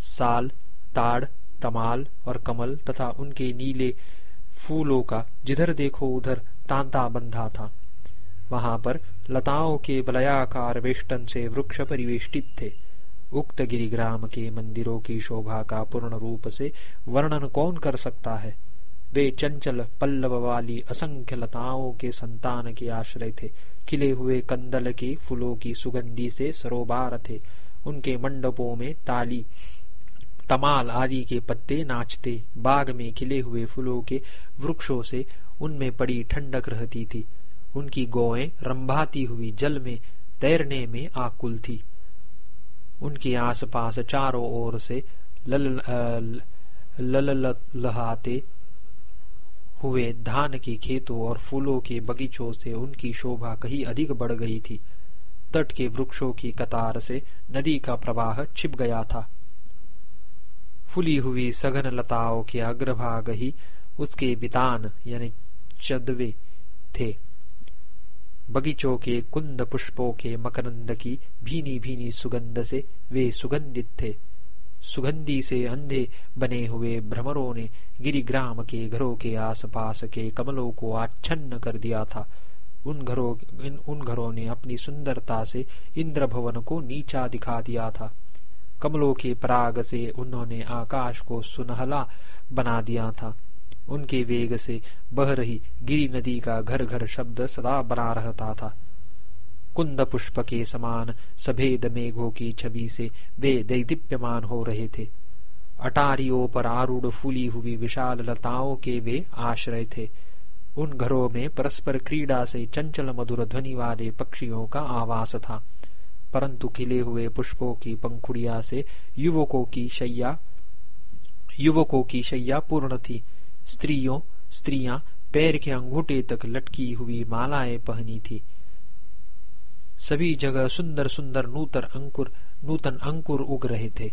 साल ताड़, तमाल और कमल तथा उनके नीले फूलों का जिधर देखो उधर तांता बंधा था। वहाँ पर लताओं के बलयाकार वेष्टन से वृक्ष परिवेष्टित थे। उक्त गिरिग्राम के मंदिरों की शोभा का पूर्ण रूप से वर्णन कौन कर सकता है? वे चंचल पल्लव वाली असंख्य लताओं के संतान के आश्रय थे। खिले हुए कंदल के फूलों की सुगंधी से सरोबार थे। उनके मंडपों में ताली तमाल आदि के पत्ते नाचते, बाग में खिले हुए फूलों के वृक्षों से उनमें पड़ी ठंडक रहती थी। उनकी गौएँ रंभाती हुई जल में, तैरने में आकुल थी। उनके आसपास चारों ओर से लल लहाते हुए धान के खेतों और फूलों के बगीचों से उनकी शोभा कहीं अधिक बढ़ गई थी। तट के वृक्षों की कतार से नदी का प्रवाह छिप गया था। फुली हुई सघन लताओं के अग्रभाग ही उसके बितान, यानी चदवे, थे। बगीचों के कुंद पुष्पों के मकरंद की भीनी भीनी सुगंध से वे सुगंधित थे। सुगंधी से अंधे बने हुए भ्रमरों ने गिरिग्राम के घरों के आसपास के कमलों को आच्छन्न कर दिया था। उन घरों उन घरों ने अपनी सुंदरता से इंद्र भवन को नीचा दिखा दिया था। कमलों के पराग से उन्होंने आकाश को सुनहला बना दिया था। उनके वेग से बह रही गिरी नदी का घर घर शब्द सदा बना रहता था। कुंद पुष्प के समान सभेद मेघों की छवि से वे दैदीप्यमान हो रहे थे। अटारियों पर आरूढ़ फूली हुई विशाल लताओं के वे आश्रय थे। उन घरों में परस्पर क्रीड़ा से चंचल मधुर ध्वनि वाले पक्षियों का आवास था। परंतु खिले हुए पुष्पों की पंखुड़िया से युवकों की शैया, युवकों की शैया पूर्ण थी। स्त्रियों, स्त्रियाँ पैर के अंगूठे तक लटकी हुई मालाएँ पहनी थी। सभी जगह सुंदर सुंदर नूतन अंकुर नूतन अंकुर उग रहे थे,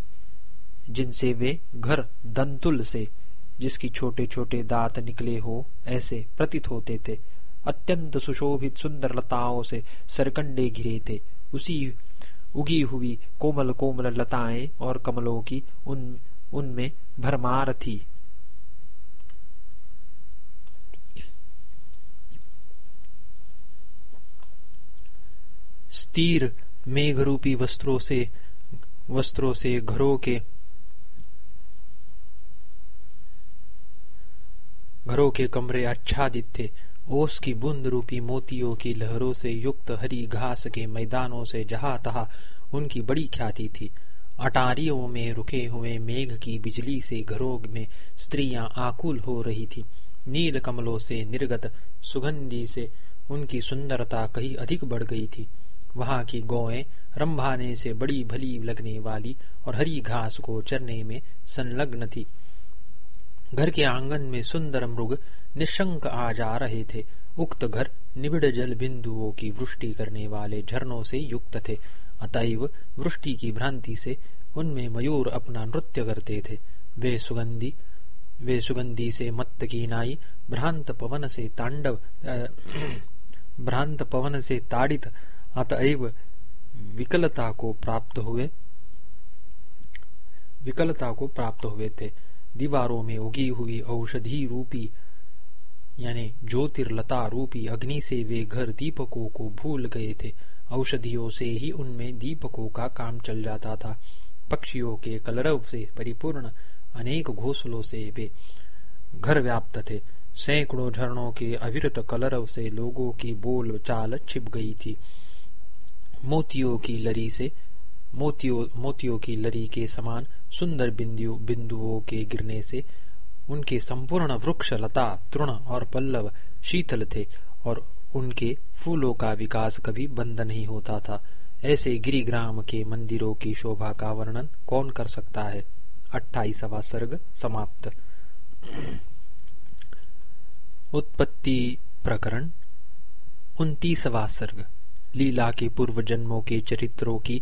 जिनसे वे घर दंतुल से, जिसकी छोटे छोटे दांत निकले हो, ऐसे प्रतीत होते थे। अत्यंत सुशोभित सुंदर लताओं से सरकंडे घिरे थे। उसी उगी हुई कोमल कोमल लताएँ और कमलों की उन, उनमें भरमार थी। स्थिर मेघ रूपी वस्त्रों से वस्त्रों से घरों के घरों के कमरे आच्छादित थे। ओस की बूंद रूपी मोतियों की लहरों से युक्त हरी घास के मैदानों से जहा तहा उनकी बड़ी ख्याति थी। अटारियों में रुके हुए मेघ की बिजली से घरों में स्त्रियाँ आकुल हो रही थी। नील कमलों से निर्गत सुगंधी से उनकी सुंदरता कहीं अधिक बढ़ गई थी। वहाँ की गौएँ रंभाने से बड़ी भली लगने वाली और हरी घास को चरने में संलग्न थी। घर के आँगन में सुंदर मृग निशंक आ जा रहे थे। उक्त घर निबिड़ जल बिंदुओं की वृष्टि करने वाले झरनों से युक्त थे। अतएव वृष्टि की भ्रांति से उनमें मयूर अपना नृत्य करते थे। वे सुगंधी वे सुगंधी से मत्त की नाई, भ्रांत पवन से तांडव भ्रांत पवन से ताड़ित, अतएव विकलता को प्राप्त हुए, विकलता को प्राप्त हुए थे। दीवारों में उगी हुई औषधि रूपी यानी ज्योतिर्लता रूपी अग्नि से वे घर दीपकों को भूल गए थे। औषधियों से ही उनमें दीपकों का काम चल जाता था। पक्षियों के कलरव से परिपूर्ण अनेक घोसलों से वे घर व्याप्त थे। सैकड़ों झरनों के अविरत कलरव से लोगों की बोल चाल छिप गई थी। मोतियों की लरी से, मोतियों मोतियों की लरी के समान सुंदर बिंदु, बिंदुओं के गिरने से उनके संपूर्ण वृक्ष, लता, तृण और पल्लव शीतल थे और उनके फूलों का विकास कभी बंद नहीं होता था। ऐसे गिरिग्राम के मंदिरों की शोभा का वर्णन कौन कर सकता है? अट्ठाईसवा सर्ग समाप्त। उत्पत्ति प्रकरण, उन्तीसवा सर्ग। लीला के पूर्व जन्मों के चरित्रों की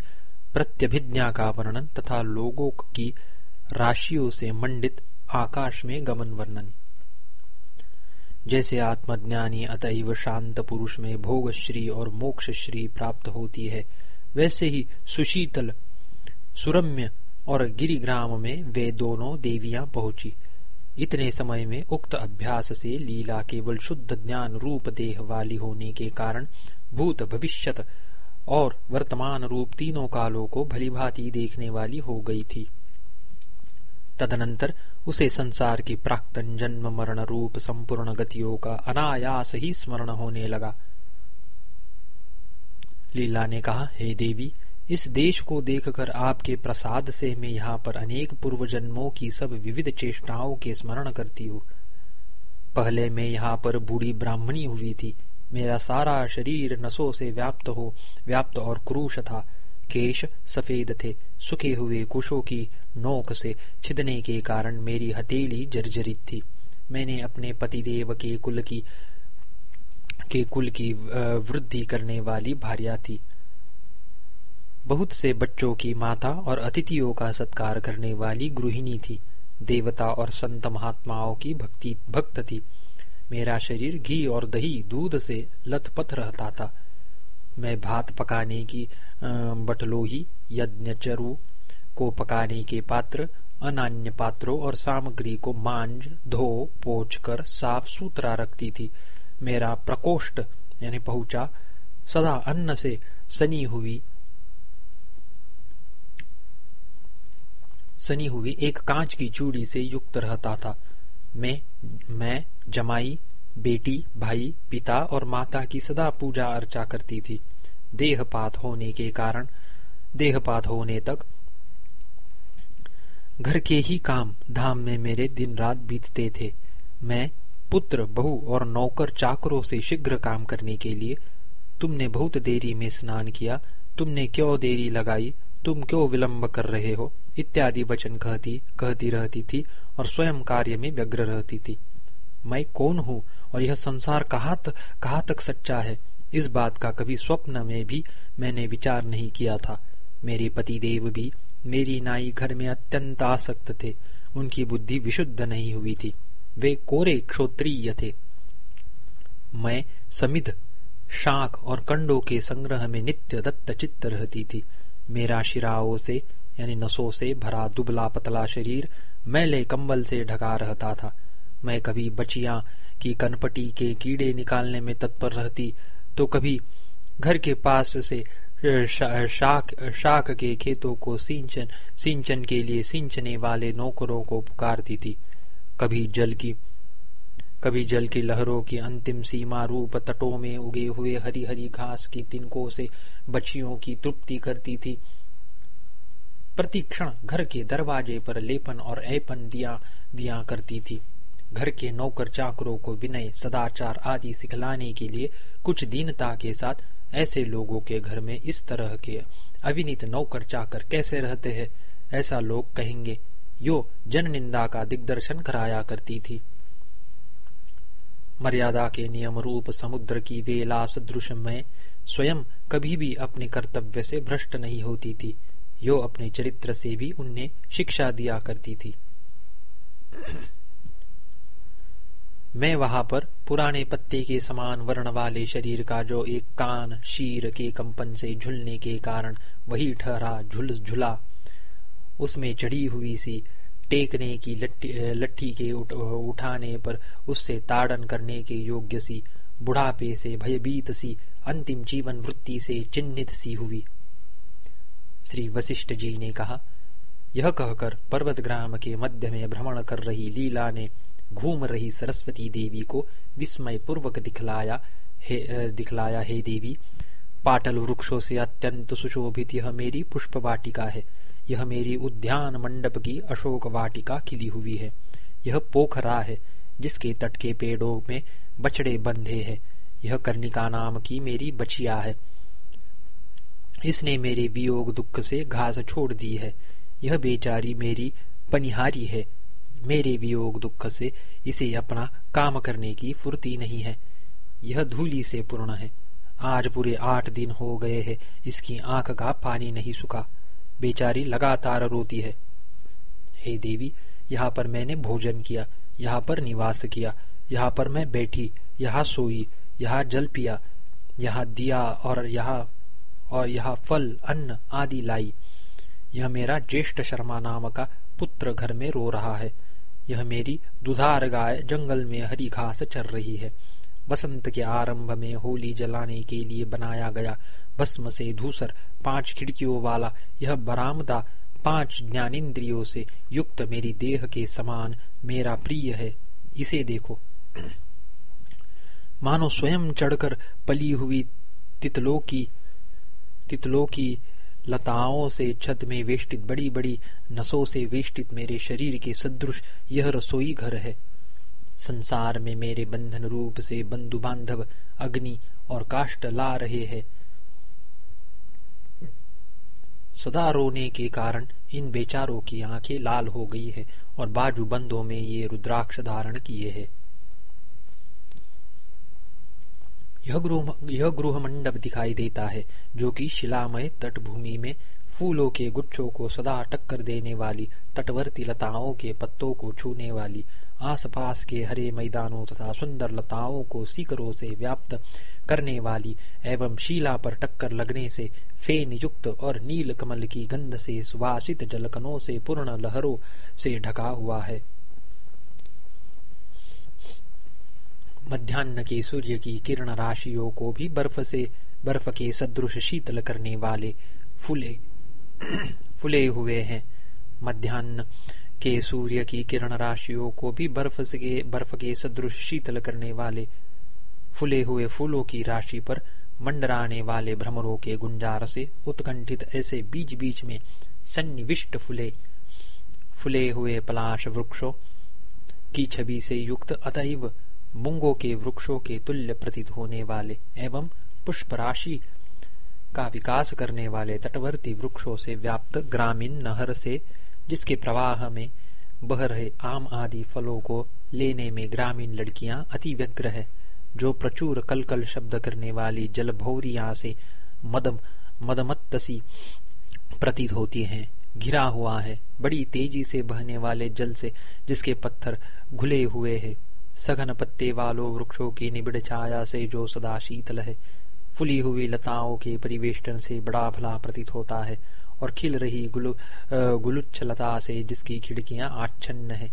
प्रत्यभिज्ञा का वर्णन तथा लोगों की राशियों से मंडित आकाश में गमन वर्णन। जैसे आत्मज्ञानी अतएव शांत पुरुष में भोग श्री और मोक्ष श्री प्राप्त होती है, वैसे ही सुशीतल, सुरम्य और गिरिग्राम में वे दोनों देवियाँ पहुँची। इतने समय में उक्त अभ्यास से लीला केवल शुद्ध ज्ञान रूप देह वाली होने के कारण भूत भविष्यत और वर्तमान रूप तीनों कालों को भली भांति देखने वाली हो गई थी। तदनंतर उसे संसार की प्राक्तन जन्म मरण रूप संपूर्ण गतियों का अनायास ही स्मरण होने लगा। लीला ने कहा, हे देवी, इस देश को देखकर आपके प्रसाद से मैं यहाँ पर अनेक पूर्व जन्मों की सब विविध चेष्टाओं के स्मरण करती हूँ। पहले मैं यहाँ पर बूढ़ी ब्राह्मणी हुई थी। मेरा सारा शरीर नसों से व्याप्त हो, व्याप्त और क्रूश था। केश सफ़ेद थे, सुखे हुए कुशों की नोक से छिदने के कारण मेरी हथेली जर्जरित थी। मैंने अपने पतिदेव के कुल की, के कुल की वृद्धि करने वाली भार्या थी। बहुत से बच्चों की माता और अतिथियों का सत्कार करने वाली गृहिणी थी। देवता और संत महात्माओं की भक्ति, भक्त थी। मेरा शरीर घी और दही दूध से लथपथ रहता था। मैं भात पकाने की बटलोही, यज्ञ चरु को पकाने के पात्र, अनान्य पात्रों और सामग्री को मांझ धो, पोछ कर साफ़ सुथरा रखती थी। मेरा प्रकोष्ठ, यानी पहुँचा, सदा अन्न से सनी हुई सनी हुई एक कांच की चूड़ी से युक्त रहता था। मैं मैं, जमाई, बेटी, भाई, पिता और माता की सदा पूजा अर्चा करती थी। देहपात होने के कारण, देहपात होने तक घर के ही काम धाम में मेरे दिन रात बीतते थे। मैं, पुत्र, बहु और नौकर चाकरों से शीघ्र काम करने के लिए, तुमने बहुत देरी में स्नान किया, तुमने क्यों देरी लगाई, तुम क्यों विलंब कर रहे हो, इत्यादि वचन कहती कहती रहती थी और स्वयं कार्य में व्यग्र रहती थी। मैं कौन हूँ और यह संसार कहाँ तक कहाँ तक सच्चा है? इस बात का कभी स्वप्न में भी मैंने विचार नहीं किया था। मेरे पति देव भी मेरी नाई घर में अत्यंत आसक्त थे। उनकी बुद्धि विशुद्ध नहीं हुई थी। वे कोरे क्षोत्रिय थे। मैं समिध, शाख और कंडों के संग्रह में नित्य दत्त चित्त रहती थी। मेरा शिराओं से, यानी नसों से भरा दुबला पतला शरीर मैले कंबल से ढका रहता था। मैं कभी बचिया की कनपटी के कीड़े निकालने में तत्पर रहती तो कभी घर के पास से शाक शाक के खेतों को सिंचन सिंचन के लिए सिंचने वाले नौकरों को पुकारती थी। कभी जल की, कभी जल की लहरों की अंतिम सीमा रूप तटों में उगे हुए हरी हरी घास की तिनकों से बच्चियों की तृप्ति करती थी। प्रतिक्षण घर के दरवाजे पर लेपन और ऐपन दिया दिया करती थी। घर के नौकर चाकरों को विनय, सदाचार आदि सिखलाने के लिए कुछ दीनता के साथ ऐसे लोगों के घर में इस तरह के अविनीत नौकर चाकर कैसे रहते हैं? ऐसा लोग कहेंगे, यो जन निंदा का दिग्दर्शन कराया करती थी। मर्यादा के नियम रूप समुद्र की वेला सदृश में स्वयं कभी भी अपने कर्तव्य से भ्रष्ट नहीं होती थी। यो अपने चरित्र से भी उन्हें शिक्षा दिया करती थी। मैं वहाँ पर पुराने पत्ते के समान वर्ण वाले शरीर का जो एक कान शीर के कंपन से झुलने के कारण वही ठहरा झुल झुला। उसमें चढ़ी हुई सी टेकने की लट्ठी के उठ, उठाने पर उससे ताड़न करने के योग्य सी बुढ़ापे से भयभीत सी अंतिम जीवन वृत्ति से चिन्हित सी हुई। श्री वशिष्ठ जी ने कहा यह कहकर पर्वत ग्राम के मध्य में भ्रमण कर रही लीला ने घूम रही सरस्वती देवी को विस्मय पूर्वक दिखलाया, हे दिखलाया, हे देवी। पाटल वृक्षों से अत्यंत सुशोभित यह मेरी पुष्प वाटिका है। यह मेरी उद्यान मंडप की अशोक वाटिका खिली हुई है। यह पोखरा है, जिसके तट के पेड़ों में बछड़े बंधे हैं। यह कर्णिका नाम की मेरी बचिया है। इसने मेरे वियोग दुख से घास छोड़ दी है। यह बेचारी मेरी पनिहारी है। मेरे वियोग दुख से इसे अपना काम करने की फुर्ती नहीं है। यह धूली से पूर्ण है। आज पूरे आठ दिन हो गए हैं। इसकी आँख का पानी नहीं सुखा। बेचारी लगातार रोती है। हे देवी, यहाँ पर मैंने भोजन किया, यहाँ पर निवास किया, यहाँ पर मैं बैठी, यहाँ सोई, यहाँ जल पिया, यहाँ दिया और यहाँ, और यह फल, अन्न आदि लाई। यह मेरा ज्येष्ठ शर्मा नाम का पुत्र घर में रो रहा है। यह मेरी दुधार गाय जंगल में हरी घास चर रही है। बसंत के आरंभ में होली जलाने के लिए बनाया गया भस्म से धूसर, पाँच खिड़कियों वाला, यह बरामदा पाँच ज्ञानेन्द्रियों से युक्त मेरी देह के समान मेरा प्रिय है। इसे देखो। मानो स्वयं चढ़कर पली हुई तितलों की तितलों की लताओं से छत में वेष्टित बड़ी बड़ी नसों से वेष्टित मेरे शरीर के सदृश यह रसोई घर है। संसार में मेरे बंधन रूप से बंधु बांधव अग्नि और काष्ट ला रहे हैं। सदा रोने के कारण इन बेचारों की आँखें लाल हो गई है और बाजू बंदों में ये रुद्राक्ष धारण किए हैं। यह गृह यह गृह मंडप दिखाई देता है, जो कि शिलामय तटभूमि में फूलों के गुच्छों को सदा टक्कर देने वाली, तटवर्ती लताओं के पत्तों को छूने वाली, आसपास के हरे मैदानों तथा सुंदर लताओं को सीकरों से व्याप्त करने वाली एवं शीला पर टक्कर लगने से फेन युक्त और नील कमल की गंध से सुवासित जलकनों से पूर्ण लहरों से ढका हुआ है। मध्यान्ह के सूर्य की किरण राशियों को भी बर्फ़ से, बर्फ़ के सदृश शीतल करने वाले फुले फुले हुए हैं। मध्यान्ह के सूर्य की किरण राशियों को भी बर्फ़ से, बर्फ़ के सदृश शीतल करने वाले फुले हुए फूलों की राशि पर मंडराने वाले भ्रमरों के गुंजार से उत्कंठित ऐसे बीच बीच में सन्निविष्ट फुले फुले हुए पलाश वृक्षों की छवि से युक्त अतएव मुंगो के वृक्षों के तुल्य प्रतीत होने वाले एवं पुष्प राशि का विकास करने वाले तटवर्ती वृक्षों से व्याप्त ग्रामीण नहर से, जिसके प्रवाह में बह रहे आम आदि फलों को लेने में ग्रामीण लड़कियाँ अति व्यग्र है, जो प्रचुर कलकल शब्द करने वाली जलभौरिया से मदम, मदमत्तसी प्रतीत होती हैं। घिरा हुआ है, बड़ी तेज़ी से बहने वाले जल से, जिसके पत्थर घुले हुए हैं। सघन पत्ते वालों वृक्षों की निबिड़ छाया से जो सदा शीतल है, फुली हुई लताओं के परिवेष्टन से बड़ा भला प्रतीत होता है, और खिल रही गुलु गुलुच्छ लता से जिसकी खिड़कियाँ आच्छन्न है।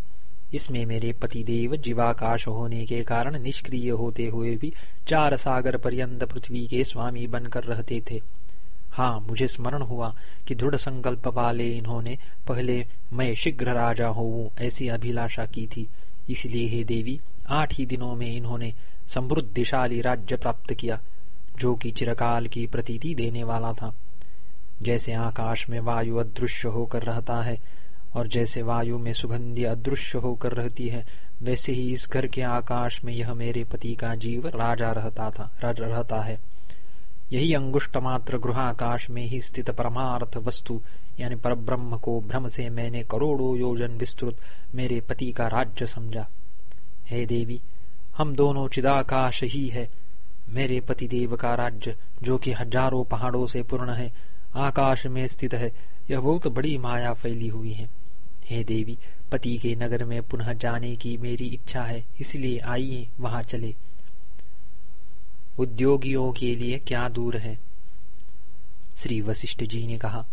इसमें मेरे पतिदेव जीवाकाश होने के कारण निष्क्रिय होते हुए भी चार सागर पर्यंत पृथ्वी के स्वामी बनकर रहते थे। हाँ मुझे स्मरण हुआ कि दृढ़ संकल्प वाले इन्होंने पहले मैं शीघ्र राजा हो ऐसी अभिलाषा की थी। इसलिए हे देवी, आठ ही दिनों में इन्होंने समृद्धिशाली राज्य प्राप्त किया, जो कि चिरकाल की प्रतीति देने वाला था। जैसे आकाश में वायु अदृश्य होकर रहता है, और जैसे वायु में सुगंधि अदृश्य होकर रहती है, वैसे ही इस घर के आकाश में यह मेरे पति का जीव राजा रहता था रहता है। यही अंगुष्ट मात्र गृहाकाश में ही स्थित परमार्थ वस्तु यानी परब्रह्म को भ्रम से मैंने करोड़ों योजन विस्तृत मेरे पति का राज्य समझा। हे देवी, हम दोनों चिदाकाश ही है। मेरे पति देव का राज्य, जो कि हज़ारों पहाड़ों से पूर्ण है, आकाश में स्थित है, यह बहुत बड़ी माया फैली हुई है। हे देवी, पति के नगर में पुनः जाने की मेरी इच्छा है, इसलिए आइए वहाँ चले। उद्योगियों के लिए क्या दूर है? श्री वशिष्ठ जी ने कहा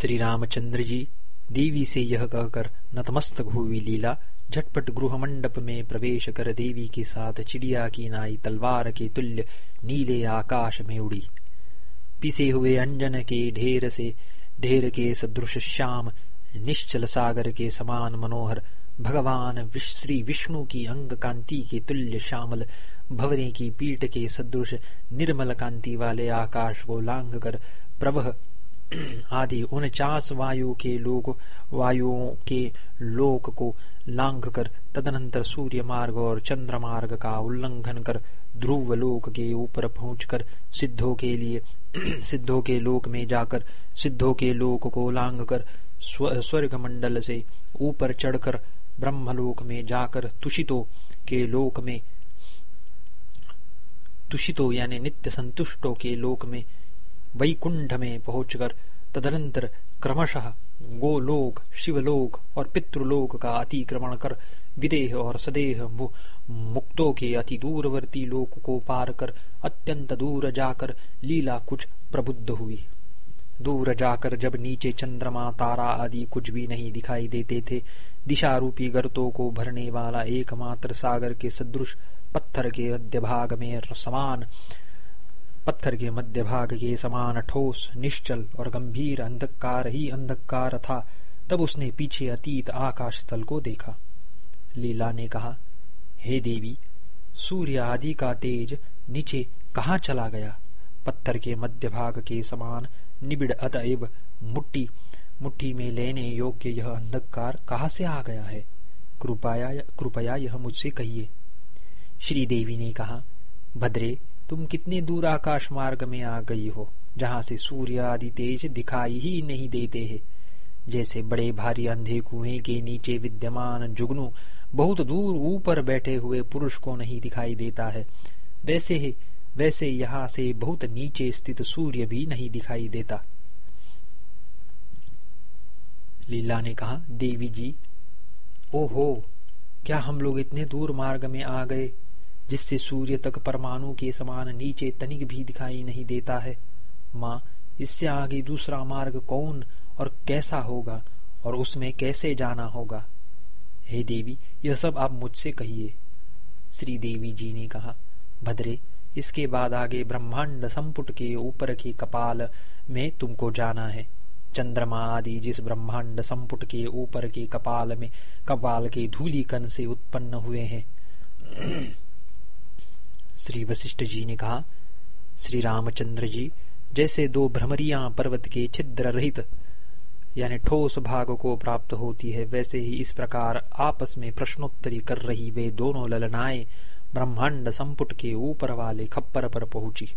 श्री रामचंद्र जी, देवी से यह कहकर नतमस्तक हुई लीला। झटपट गृह मंडप में प्रवेश कर देवी के साथ चिड़िया की नाई तलवार के तुल्य नीले आकाश में उड़ी। पिसे हुए अंजन के ढेर से, ढेर के सदृश श्याम, निश्चल सागर के समान मनोहर, भगवान श्री विष्णु की अंग कांति के तुल्य श्यामल, भवरे की पीठ के सदृश निर्मल कांति वाले आकाश को लांग कर प्रभह आदि उनचास वायु के लोक वायुओं के लोक को लांघ कर तदनंतर सूर्य मार्ग और चंद्र मार्ग का उल्लंघन कर ध्रुव लोक के ऊपर पहुंचकर सिद्धों के लिए, सिद्धों के लोक में जाकर, सिद्धों के लोक को लांघ कर स्वर्ग मंडल से ऊपर चढ़कर ब्रह्मलोक में जाकर तुषितों के लोक में, तुषितो यानी नित्य संतुष्टों के लोक में वैकुंठ में पहुंचकर तदनंतर क्रमशः गोलोक, शिवलोक और पितृलोक का अतिक्रमण कर विदेह और सदेह मुक्तों के अति दूरवर्ती लोक को पार कर अत्यंत दूर जाकर लीला कुछ प्रबुद्ध हुई। दूर जाकर जब नीचे चंद्रमा, तारा आदि कुछ भी नहीं दिखाई देते थे दिशा रूपी गर्तों को भरने वाला एकमात्र सागर के सदृश पत्थर के मध्य भाग में समान पत्थर के मध्य भाग के समान ठोस, निश्चल और गंभीर अंधकार ही अंधकार था। तब उसने पीछे अतीत आकाश स्थल को देखा। लीला ने कहा, हे देवी, सूर्य आदि का तेज नीचे कहाँ चला गया? पत्थर के मध्य भाग के समान निबिड़ अतएव मुट्ठी मुट्ठी में लेने योग्य यह अंधकार कहाँ से आ गया है? कृपया कृपया यह मुझसे कहिए। श्री देवी ने कहा, भद्रे तुम कितने दूर आकाश मार्ग में आ गई हो, जहाँ से सूर्य आदि तेज दिखाई ही नहीं देते हैं। जैसे बड़े भारी अंधे कुएँ के नीचे विद्यमान जुगनू बहुत दूर ऊपर बैठे हुए पुरुष को नहीं दिखाई देता है। वैसे ही, वैसे यहाँ से बहुत नीचे स्थित सूर्य भी नहीं दिखाई देता। लीला ने कहा, देवी जी, ओहो, क्या हम लोग इतने दूर मार्ग में आ गए? जिससे सूर्य तक परमाणु के समान नीचे तनिक भी दिखाई नहीं देता है। माँ, इससे आगे दूसरा मार्ग कौन और कैसा होगा और उसमें कैसे जाना होगा? हे देवी, यह सब आप मुझसे कहिए। श्री देवी जी ने कहा, भद्रे, इसके बाद आगे ब्रह्मांड संपुट के ऊपर के कपाल में तुमको जाना है। चंद्रमा आदि जिस ब्रह्मांड संपुट के ऊपर के कपाल में कपाल के धूलिकन से उत्पन्न हुए हैं। श्री वशिष्ठ जी ने कहा श्री रामचंद्र जी जैसे दो भ्रमरिया पर्वत के छिद्र रहित यानी ठोस भाग को प्राप्त होती है वैसे ही इस प्रकार आपस में प्रश्नोत्तरी कर रही वे दोनों ललनाएँ ब्रह्मांड संपुट के ऊपर वाले खप्पर पर पहुँची।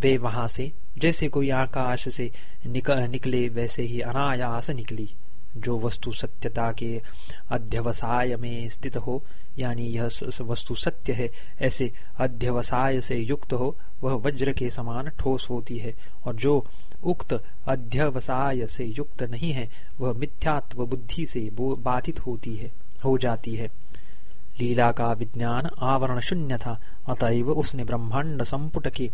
वे वहाँ से जैसे कोई आकाश से निक, निकले वैसे ही अनायास निकली जो वस्तु सत्यता के अध्यवसाय में स्थित हो यानी यह वस्तु सत्य है, ऐसे अध्यवसाय से युक्त हो, वह वज्र के समान ठोस होती है, और जो उक्त अध्यवसाय से युक्त नहीं है, वह मिथ्यात्व बुद्धि से बाधित होती है, हो जाती है। लीला का विज्ञान आवरण शून्य था, अतएव उसने ब्रह्मांड संपुट के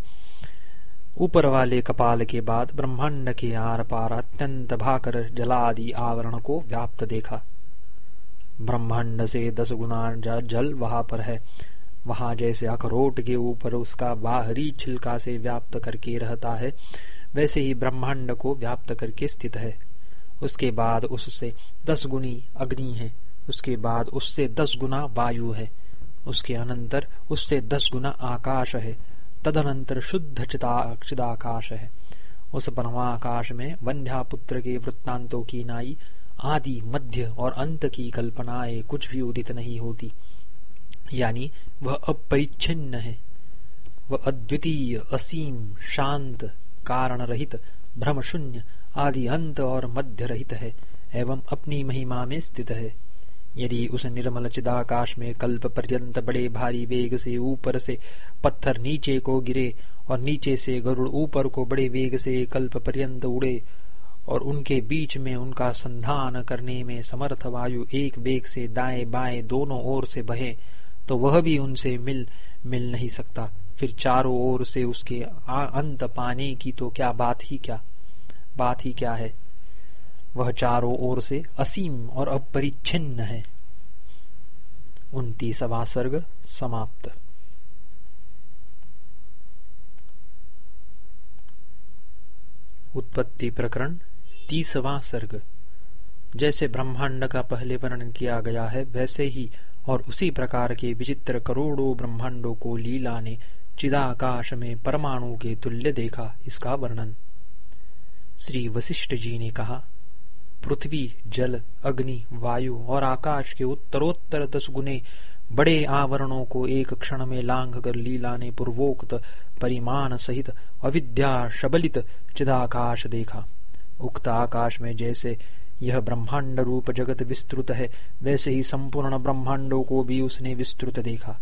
ऊपर वाले कपाल के बाद ब्रह्मांड के आर पार अत्यंत भाकर जलादि आवरण को व्याप्त देखा। ब्रह्मांड से दस गुना जल वहाँ पर है। वहाँ जैसे अखरोट के ऊपर उसका बाहरी छिलका से व्याप्त करके रहता है, वैसे ही ब्रह्मांड को व्याप्त करके स्थित है। उसके बाद उससे दस गुनी अग्नि है, उसके बाद उससे दस गुना वायु है, उसके अनंतर उससे दस गुना आकाश है, तदनंतर शुद्ध चिदाकाश है। उस परमाकाश में वंध्या पुत्र के वृत्तांतों की नाई आदि, मध्य और अंत की कल्पनाएँ कुछ भी उदित नहीं होती। यानी वह अपरिच्छिन्न है। वह अद्वितीय, असीम, शांत कारण रहित भ्रम शून्य आदि अंत और मध्य रहित है एवं अपनी महिमा में स्थित है। यदि उस निर्मल चिदाकाश में कल्प पर्यंत बड़े भारी वेग से ऊपर से पत्थर नीचे को गिरे और नीचे से गरुड़ ऊपर को बड़े वेग से कल्प पर्यंत उड़े और उनके बीच में उनका संधान करने में समर्थ वायु एक बेग से दाएँ बाएँ दोनों ओर से बहे तो वह भी उनसे मिल मिल नहीं सकता। फिर चारों ओर से उसके अंत पाने की तो क्या बात ही क्या? बात ही क्या है? वह चारों ओर से असीम और अपरिच्छिन्न है। उन्तीसवा सर्ग समाप्त। उत्पत्ति प्रकरण तीसवा सर्ग। जैसे ब्रह्मांड का पहले वर्णन किया गया है, वैसे ही और उसी प्रकार के विचित्र करोड़ों ब्रह्मांडों को लीला ने चिदाकाश में परमाणु के तुल्य देखा इसका वर्णन। श्री वशिष्ठ जी ने कहा, पृथ्वी, जल, अग्नि, वायु और आकाश के उत्तरोत्तर दस गुने बड़े आवरणों को एक क्षण में लांघ कर लीला ने पूर्वोक्त परिमाण सहित अविद्या शबलित चिदाकाश देखा। उक्त आकाश में जैसे यह ब्रह्मांड रूप जगत विस्तृत है, वैसे ही संपूर्ण ब्रह्मांडों को भी उसने विस्तृत देखा।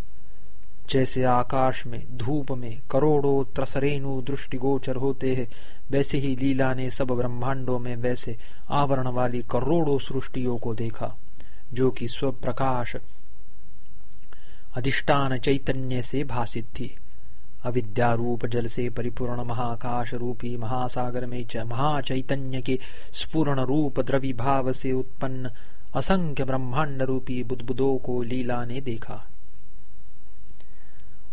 जैसे आकाश में धूप में करोड़ों त्रसरेणु दृष्टिगोचर होते हैं, वैसे ही लीला ने सब ब्रह्मांडों में वैसे आवरण वाली करोड़ों सृष्टियों को देखा, जो कि स्वप्रकाश अधिष्ठान चैतन्य से भाषित थी। अविद्या रूप जल से परिपूर्ण महाकाश रूपी महासागर में च महाचैतन्य के स्पूर्ण रूप द्रवि भाव से उत्पन्न असंख्य ब्रह्मांड रूपी बुद्बुदों को लीला ने देखा।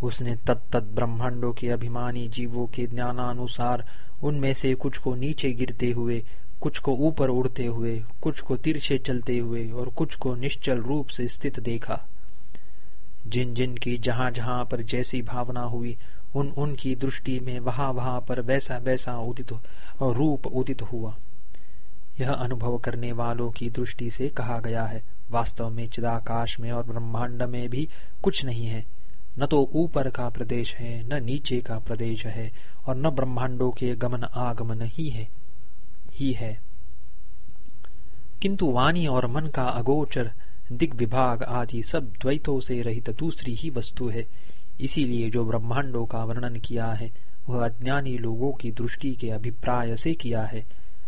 उसने तत्त ब्रह्मांडों के अभिमानी जीवों के ज्ञानानुसार उनमें से कुछ को नीचे गिरते हुए, कुछ को ऊपर उड़ते हुए, कुछ को तिरछे चलते हुए और कुछ को निश्चल रूप से स्थित देखा। जिन जिन की जहाँ जहाँ पर जैसी भावना हुई उन, उनकी दृष्टि में वहाँ वहाँ पर वैसा वैसा उदित रूप उदित हुआ। यह अनुभव करने वालों की दृष्टि से कहा गया है, वास्तव में चिदाकाश में और ब्रह्मांड में भी कुछ नहीं है। न तो ऊपर का प्रदेश है, न नीचे का प्रदेश है, और न ब्रह्मांडों के गमन आगमन ही है ही है। किंतु वाणी और मन का अगोचर, दिग्विभाग आदि सब द्वैतों से रहित दूसरी ही वस्तु है। इसीलिए जो ब्रह्मांडों का वर्णन किया है, वह अज्ञानी लोगों की दृष्टि के अभिप्राय से किया है।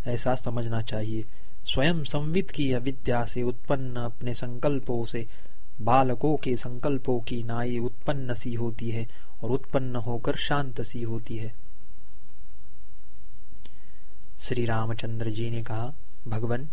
ऐसा समझना चाहिए। स्वयं संवित की अविद्या से उत्पन्न अपने संकल्पों से, बालकों के संकल्पों की नाई उत्पन्न सी होती है और उत्पन्न होकर शांत सी होती है। श्री रामचंद्र जी ने कहा, भगवान,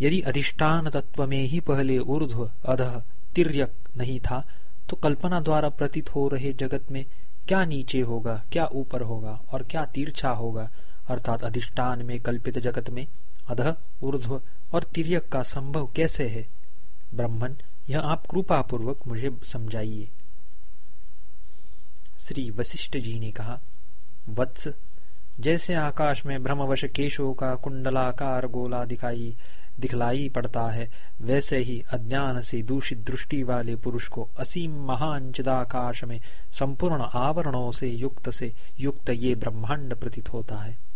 यदि अधिष्ठान तत्व में ही पहले ऊर्ध्व अध तिर्यक नहीं था तो कल्पना द्वारा प्रतीत हो रहे जगत में क्या नीचे होगा, क्या ऊपर होगा और क्या तीर्छा होगा? अर्थात अधिष्ठान में कल्पित जगत में अध, ऊर्ध्व और तिर्यक का संभव कैसे है? ब्रह्मन यह आप कृपा पूर्वक मुझे समझाइए। श्री वशिष्ठ जी ने कहा, वत्स, जैसे आकाश में ब्रह्मवश केशों का कुंडलाकार गोला दिखाई दिखलाई पड़ता है। वैसे ही अज्ञान से दूषित दृष्टि वाले पुरुष को असीम महान चिदाकाश में संपूर्ण आवरणों से युक्त से युक्त ये ब्रह्मांड प्रतीत होता है।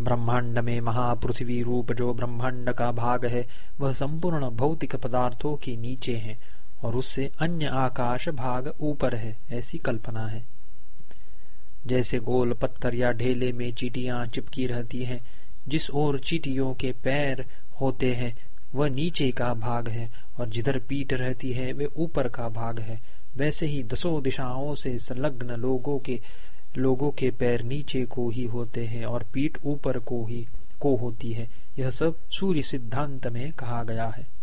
ब्रह्मांड में महापृथ्वी रूप जो ब्रह्मांड का भाग है, वह संपूर्ण भौतिक पदार्थों के नीचे है। और उससे अन्य आकाश भाग ऊपर है, ऐसी कल्पना है। जैसे गोल पत्थर या ढेले में चीटियाँ चिपकी रहती हैं, जिस ओर चीटियों के पैर होते हैं, वह नीचे का भाग है, और जिधर पीठ रहती है, वे ऊपर का भाग है। वैसे ही दसों दिशाओं से संलग्न लोगों के लोगों के पैर नीचे को ही होते हैं, और पीठ ऊपर को ही, को होती है। यह सब सूर्य सिद्धांत में कहा गया है।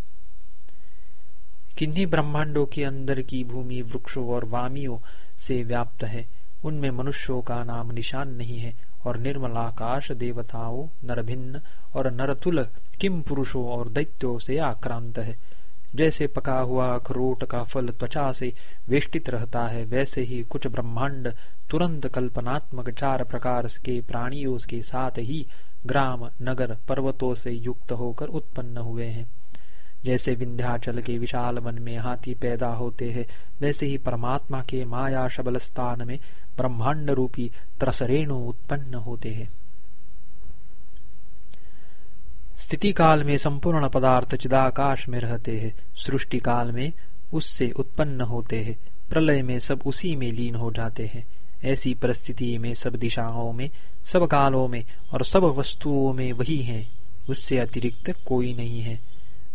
किन्हीं ब्रह्मांडों के अंदर की भूमि, वृक्षों और वामियों से व्याप्त है, उनमें मनुष्यों का नाम निशान नहीं है, और निर्मल आकाश देवताओं, नरभिन्न और नरतुल किम पुरुषों और दैत्यों से आक्रांत है। जैसे पका हुआ अखरोट का फल त्वचा से वेष्टित रहता है, वैसे ही कुछ ब्रह्मांड तुरंत कल्पनात्मक चार प्रकार के प्राणियों के साथ ही ग्राम, नगर, पर्वतों से युक्त होकर उत्पन्न हुए हैं। जैसे विंध्याचल के विशाल वन में हाथी पैदा होते हैं, वैसे ही परमात्मा के माया शबल स्थान में ब्रह्मांड रूपी त्रसरेणु उत्पन्न होते हैं। स्थिति काल में संपूर्ण पदार्थ चिदाकाश में रहते हैं सृष्टि काल में उससे उत्पन्न होते हैं, प्रलय में सब उसी में लीन हो जाते हैं। ऐसी परिस्थिति में सब दिशाओं में, सब कालों में और सब वस्तुओं में वही है, उससे अतिरिक्त कोई नहीं है।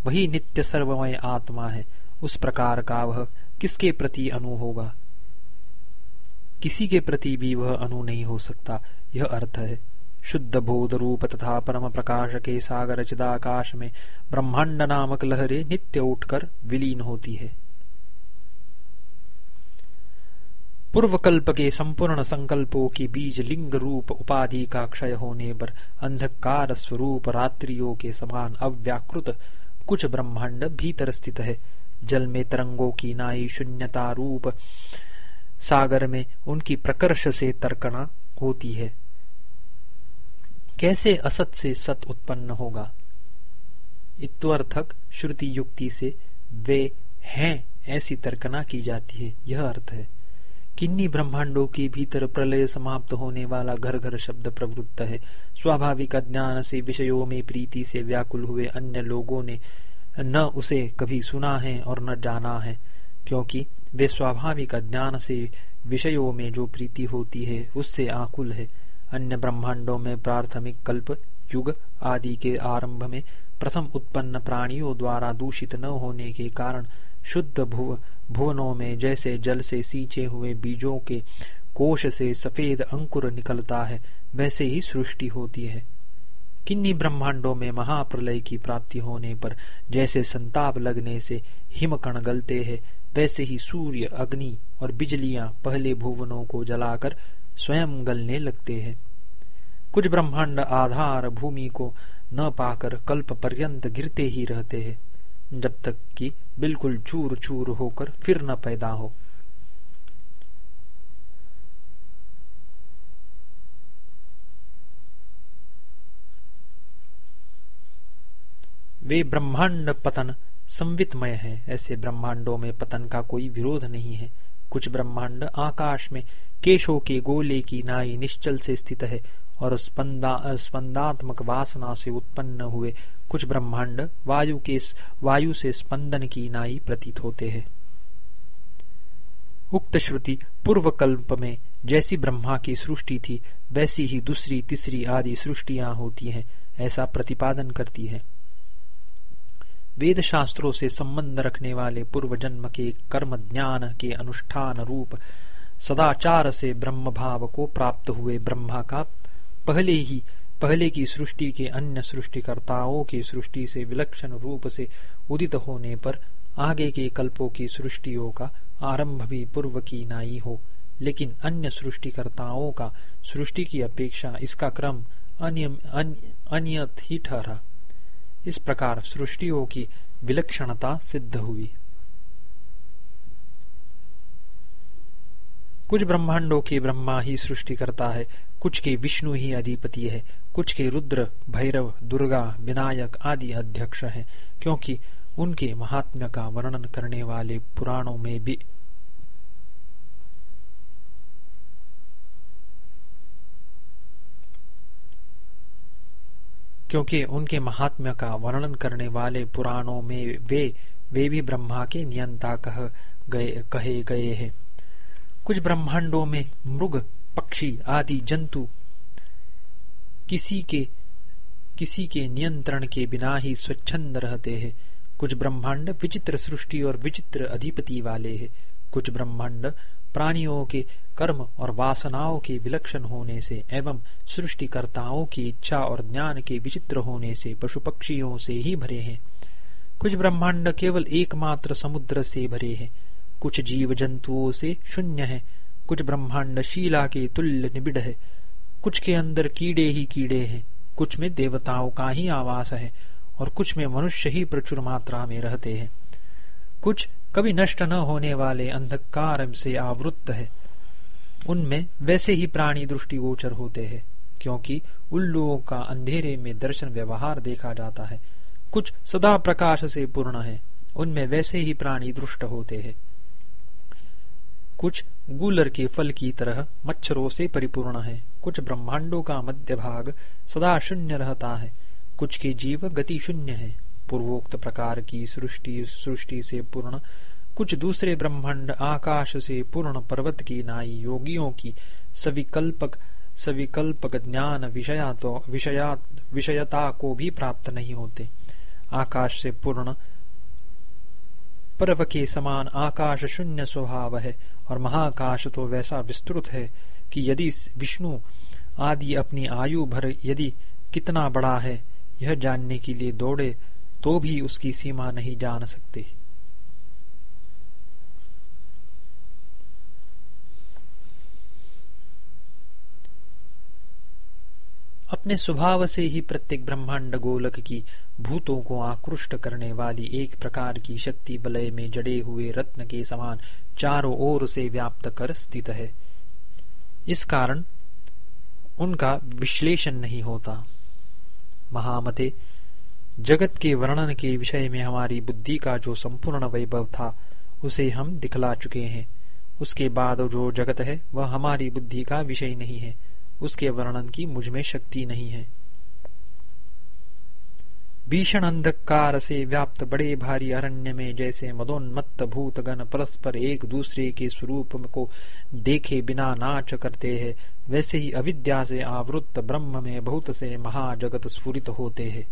वही नित्य सर्वमय आत्मा है। उस प्रकार का वह किसके प्रति अनु होगा? किसी के प्रति भी वह अनु नहीं हो सकता, यह अर्थ है। शुद्ध बोध रूप तथा परम प्रकाश के सागर चिदाकाश में ब्रह्मांड नामक लहरें नित्य उठकर विलीन होती है। पूर्व कल्प के संपूर्ण संकल्पों के बीज लिंग रूप उपाधि का क्षय होने पर अंधकार स्वरूप रात्रियों के समान अव्याकृत कुछ ब्रह्मांड भीतर स्थित है। जल में तरंगों की नाई शून्यता रूप, सागर में उनकी प्रकर्ष से तर्कना होती है। कैसे असत से सत उत्पन्न होगा? इत्वर्थक श्रुति युक्ति से वे हैं, ऐसी तर्कना की जाती है। यह अर्थ है। किन्नी ब्रह्मांडों के भीतर प्रलय समाप्त होने वाला घर घर शब्द प्रवृत्त है। स्वाभाविक अज्ञान से, विषयों में, प्रीति से व्याकुल हुए अन्य लोगों ने न उसे कभी सुना है और न जाना है, क्योंकि वे स्वाभाविक अज्ञान से, विषयों में जो प्रीति होती है, उससे आकुल है। अन्य ब्रह्मांडों में प्राथमिक कल्प, युग आदि के आरंभ में प्रथम उत्पन्न प्राणियों द्वारा दूषित न होने के कारण शुद्ध भुव भुवनों में जैसे जल से सींचे हुए बीजों के कोश से सफ़ेद अंकुर निकलता है, वैसे ही सृष्टि होती है। किन्नी ब्रह्मांडों में महाप्रलय की प्राप्ति होने पर जैसे संताप लगने से हिमकण गलते हैं, वैसे ही सूर्य, अग्नि और बिजलियाँ पहले भुवनों को जलाकर स्वयं गलने लगते हैं। कुछ ब्रह्मांड आधार भूमि को न पाकर कल्प पर्यंत गिरते ही रहते हैं, जब तक कि बिल्कुल चूर चूर होकर फिर न पैदा हो। वे ब्रह्मांड पतन संवितमय है। ऐसे ब्रह्मांडों में पतन का कोई विरोध नहीं है। कुछ ब्रह्मांड आकाश में केशों के गोले की नाई निश्चल से स्थित है और स्पंदा स्पंदात्मक वासना से उत्पन्न हुए कुछ ब्रह्मांड वायु के वायु से स्पंदन की नाई प्रतीत होते हैं। उक्त श्रुति पूर्व कल्प में जैसी ब्रह्मा की सृष्टि थी, वैसी ही दूसरी, तीसरी आदि सृष्टियाँ होती हैं, ऐसा प्रतिपादन करती है। वेद शास्त्रों से संबंध रखने वाले पूर्व जन्म के कर्म ज्ञान के अनुष्ठान रूप सदाचार से ब्रह्म भाव को प्राप्त हुए ब्रह्मा का पहले ही पहले की सृष्टि के अन्य सृष्टिकर्ताओं की सृष्टि से विलक्षण रूप से उदित होने पर आगे के कल्पों की सृष्टियों का आरंभ भी पूर्व की नाई हो। लेकिन अन्य सृष्टिकर्ताओं का सृष्टि की अपेक्षा इसका क्रम अनियत ही ठहरा इस प्रकार सृष्टियों की विलक्षणता सिद्ध हुई। कुछ ब्रह्मांडों के ब्रह्मा ही सृष्टि करता है, कुछ के विष्णु ही अधिपति है कुछ के रुद्र, भैरव, दुर्गा, विनायक आदि अध्यक्ष हैं, क्योंकि उनके महात्म्य का वर्णन करने वाले पुराणों में भी। क्योंकि उनके महात्म्य का वर्णन करने वाले पुराणों में वे वे भी ब्रह्मा के नियंता कह गए, कहे गए हैं। कुछ ब्रह्मांडों में मृग, पक्षी आदि जंतु किसी के किसी के नियंत्रण के बिना ही स्वच्छंद रहते हैं। कुछ ब्रह्मांड विचित्र सृष्टि और विचित्र अधिपति वाले हैं। कुछ ब्रह्मांड प्राणियों के कर्म और वासनाओं के विलक्षण होने से एवं सृष्टिकर्ताओं की इच्छा और ज्ञान के विचित्र होने से पशु पक्षियों से ही भरे हैं। कुछ ब्रह्मांड केवल एकमात्र समुद्र से भरे हैं। कुछ जीव जंतुओं से शून्य है। कुछ ब्रह्मांड शीला के तुल्य निबिड़ है। कुछ के अंदर कीड़े ही कीड़े हैं। कुछ में देवताओं का ही आवास है और कुछ में मनुष्य ही प्रचुर मात्रा में रहते हैं। कुछ कभी नष्ट न होने वाले अंधकार से आवृत्त है। उनमें वैसे ही प्राणी दृष्टि गोचर होते हैं, क्योंकि उल्लुओं का अंधेरे में दर्शन व्यवहार देखा जाता है। कुछ सदा प्रकाश से पूर्ण है, उनमें वैसे ही प्राणी दृष्ट होते हैं। कुछ गुलर के फल की तरह मच्छरों से परिपूर्ण है। कुछ ब्रह्मांडों का मध्य भाग सदा शून्य रहता है। कुछ के जीव गति शून्य है। पूर्वोक्त प्रकार की सृष्टि सृष्टि से पूर्ण, कुछ दूसरे ब्रह्मांड आकाश से पूर्ण पर्वत की नाई योगियों की सविकल्पक सविकल्पक ज्ञान विषया तो विषया विषयता को भी प्राप्त नहीं होते। आकाश से पूर्ण, पर्व के समान आकाश शून्य स्वभाव है और महाकाश तो वैसा विस्तृत है। कि यदि विष्णु आदि अपनी आयु भर यदि कितना बड़ा है, यह जानने के लिए दौड़े तो भी उसकी सीमा नहीं जान सकते। अपने स्वभाव से ही प्रत्येक ब्रह्मांड गोलक की भूतों को आकृष्ट करने वाली एक प्रकार की शक्ति बलय में जड़े हुए रत्न के समान चारों ओर से व्याप्त कर स्थित है। इस कारण उनका विश्लेषण नहीं होता। महामते, जगत के वर्णन के विषय में हमारी बुद्धि का जो संपूर्ण वैभव था, उसे हम दिखला चुके हैं। उसके बाद जो जगत है, वह हमारी बुद्धि का विषय नहीं है। उसके वर्णन की मुझमें शक्ति नहीं है। भीषण अंधकार से व्याप्त बड़े भारी अरण्य में जैसे मदोन्मत्त भूतगण परस्पर एक दूसरे के स्वरूप को देखे बिना नाच करते हैं, वैसे ही अविद्या से आवृत्त ब्रह्म में बहुत से महाजगत स्फुरित होते हैं।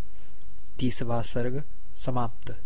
तीसवा सर्ग समाप्त।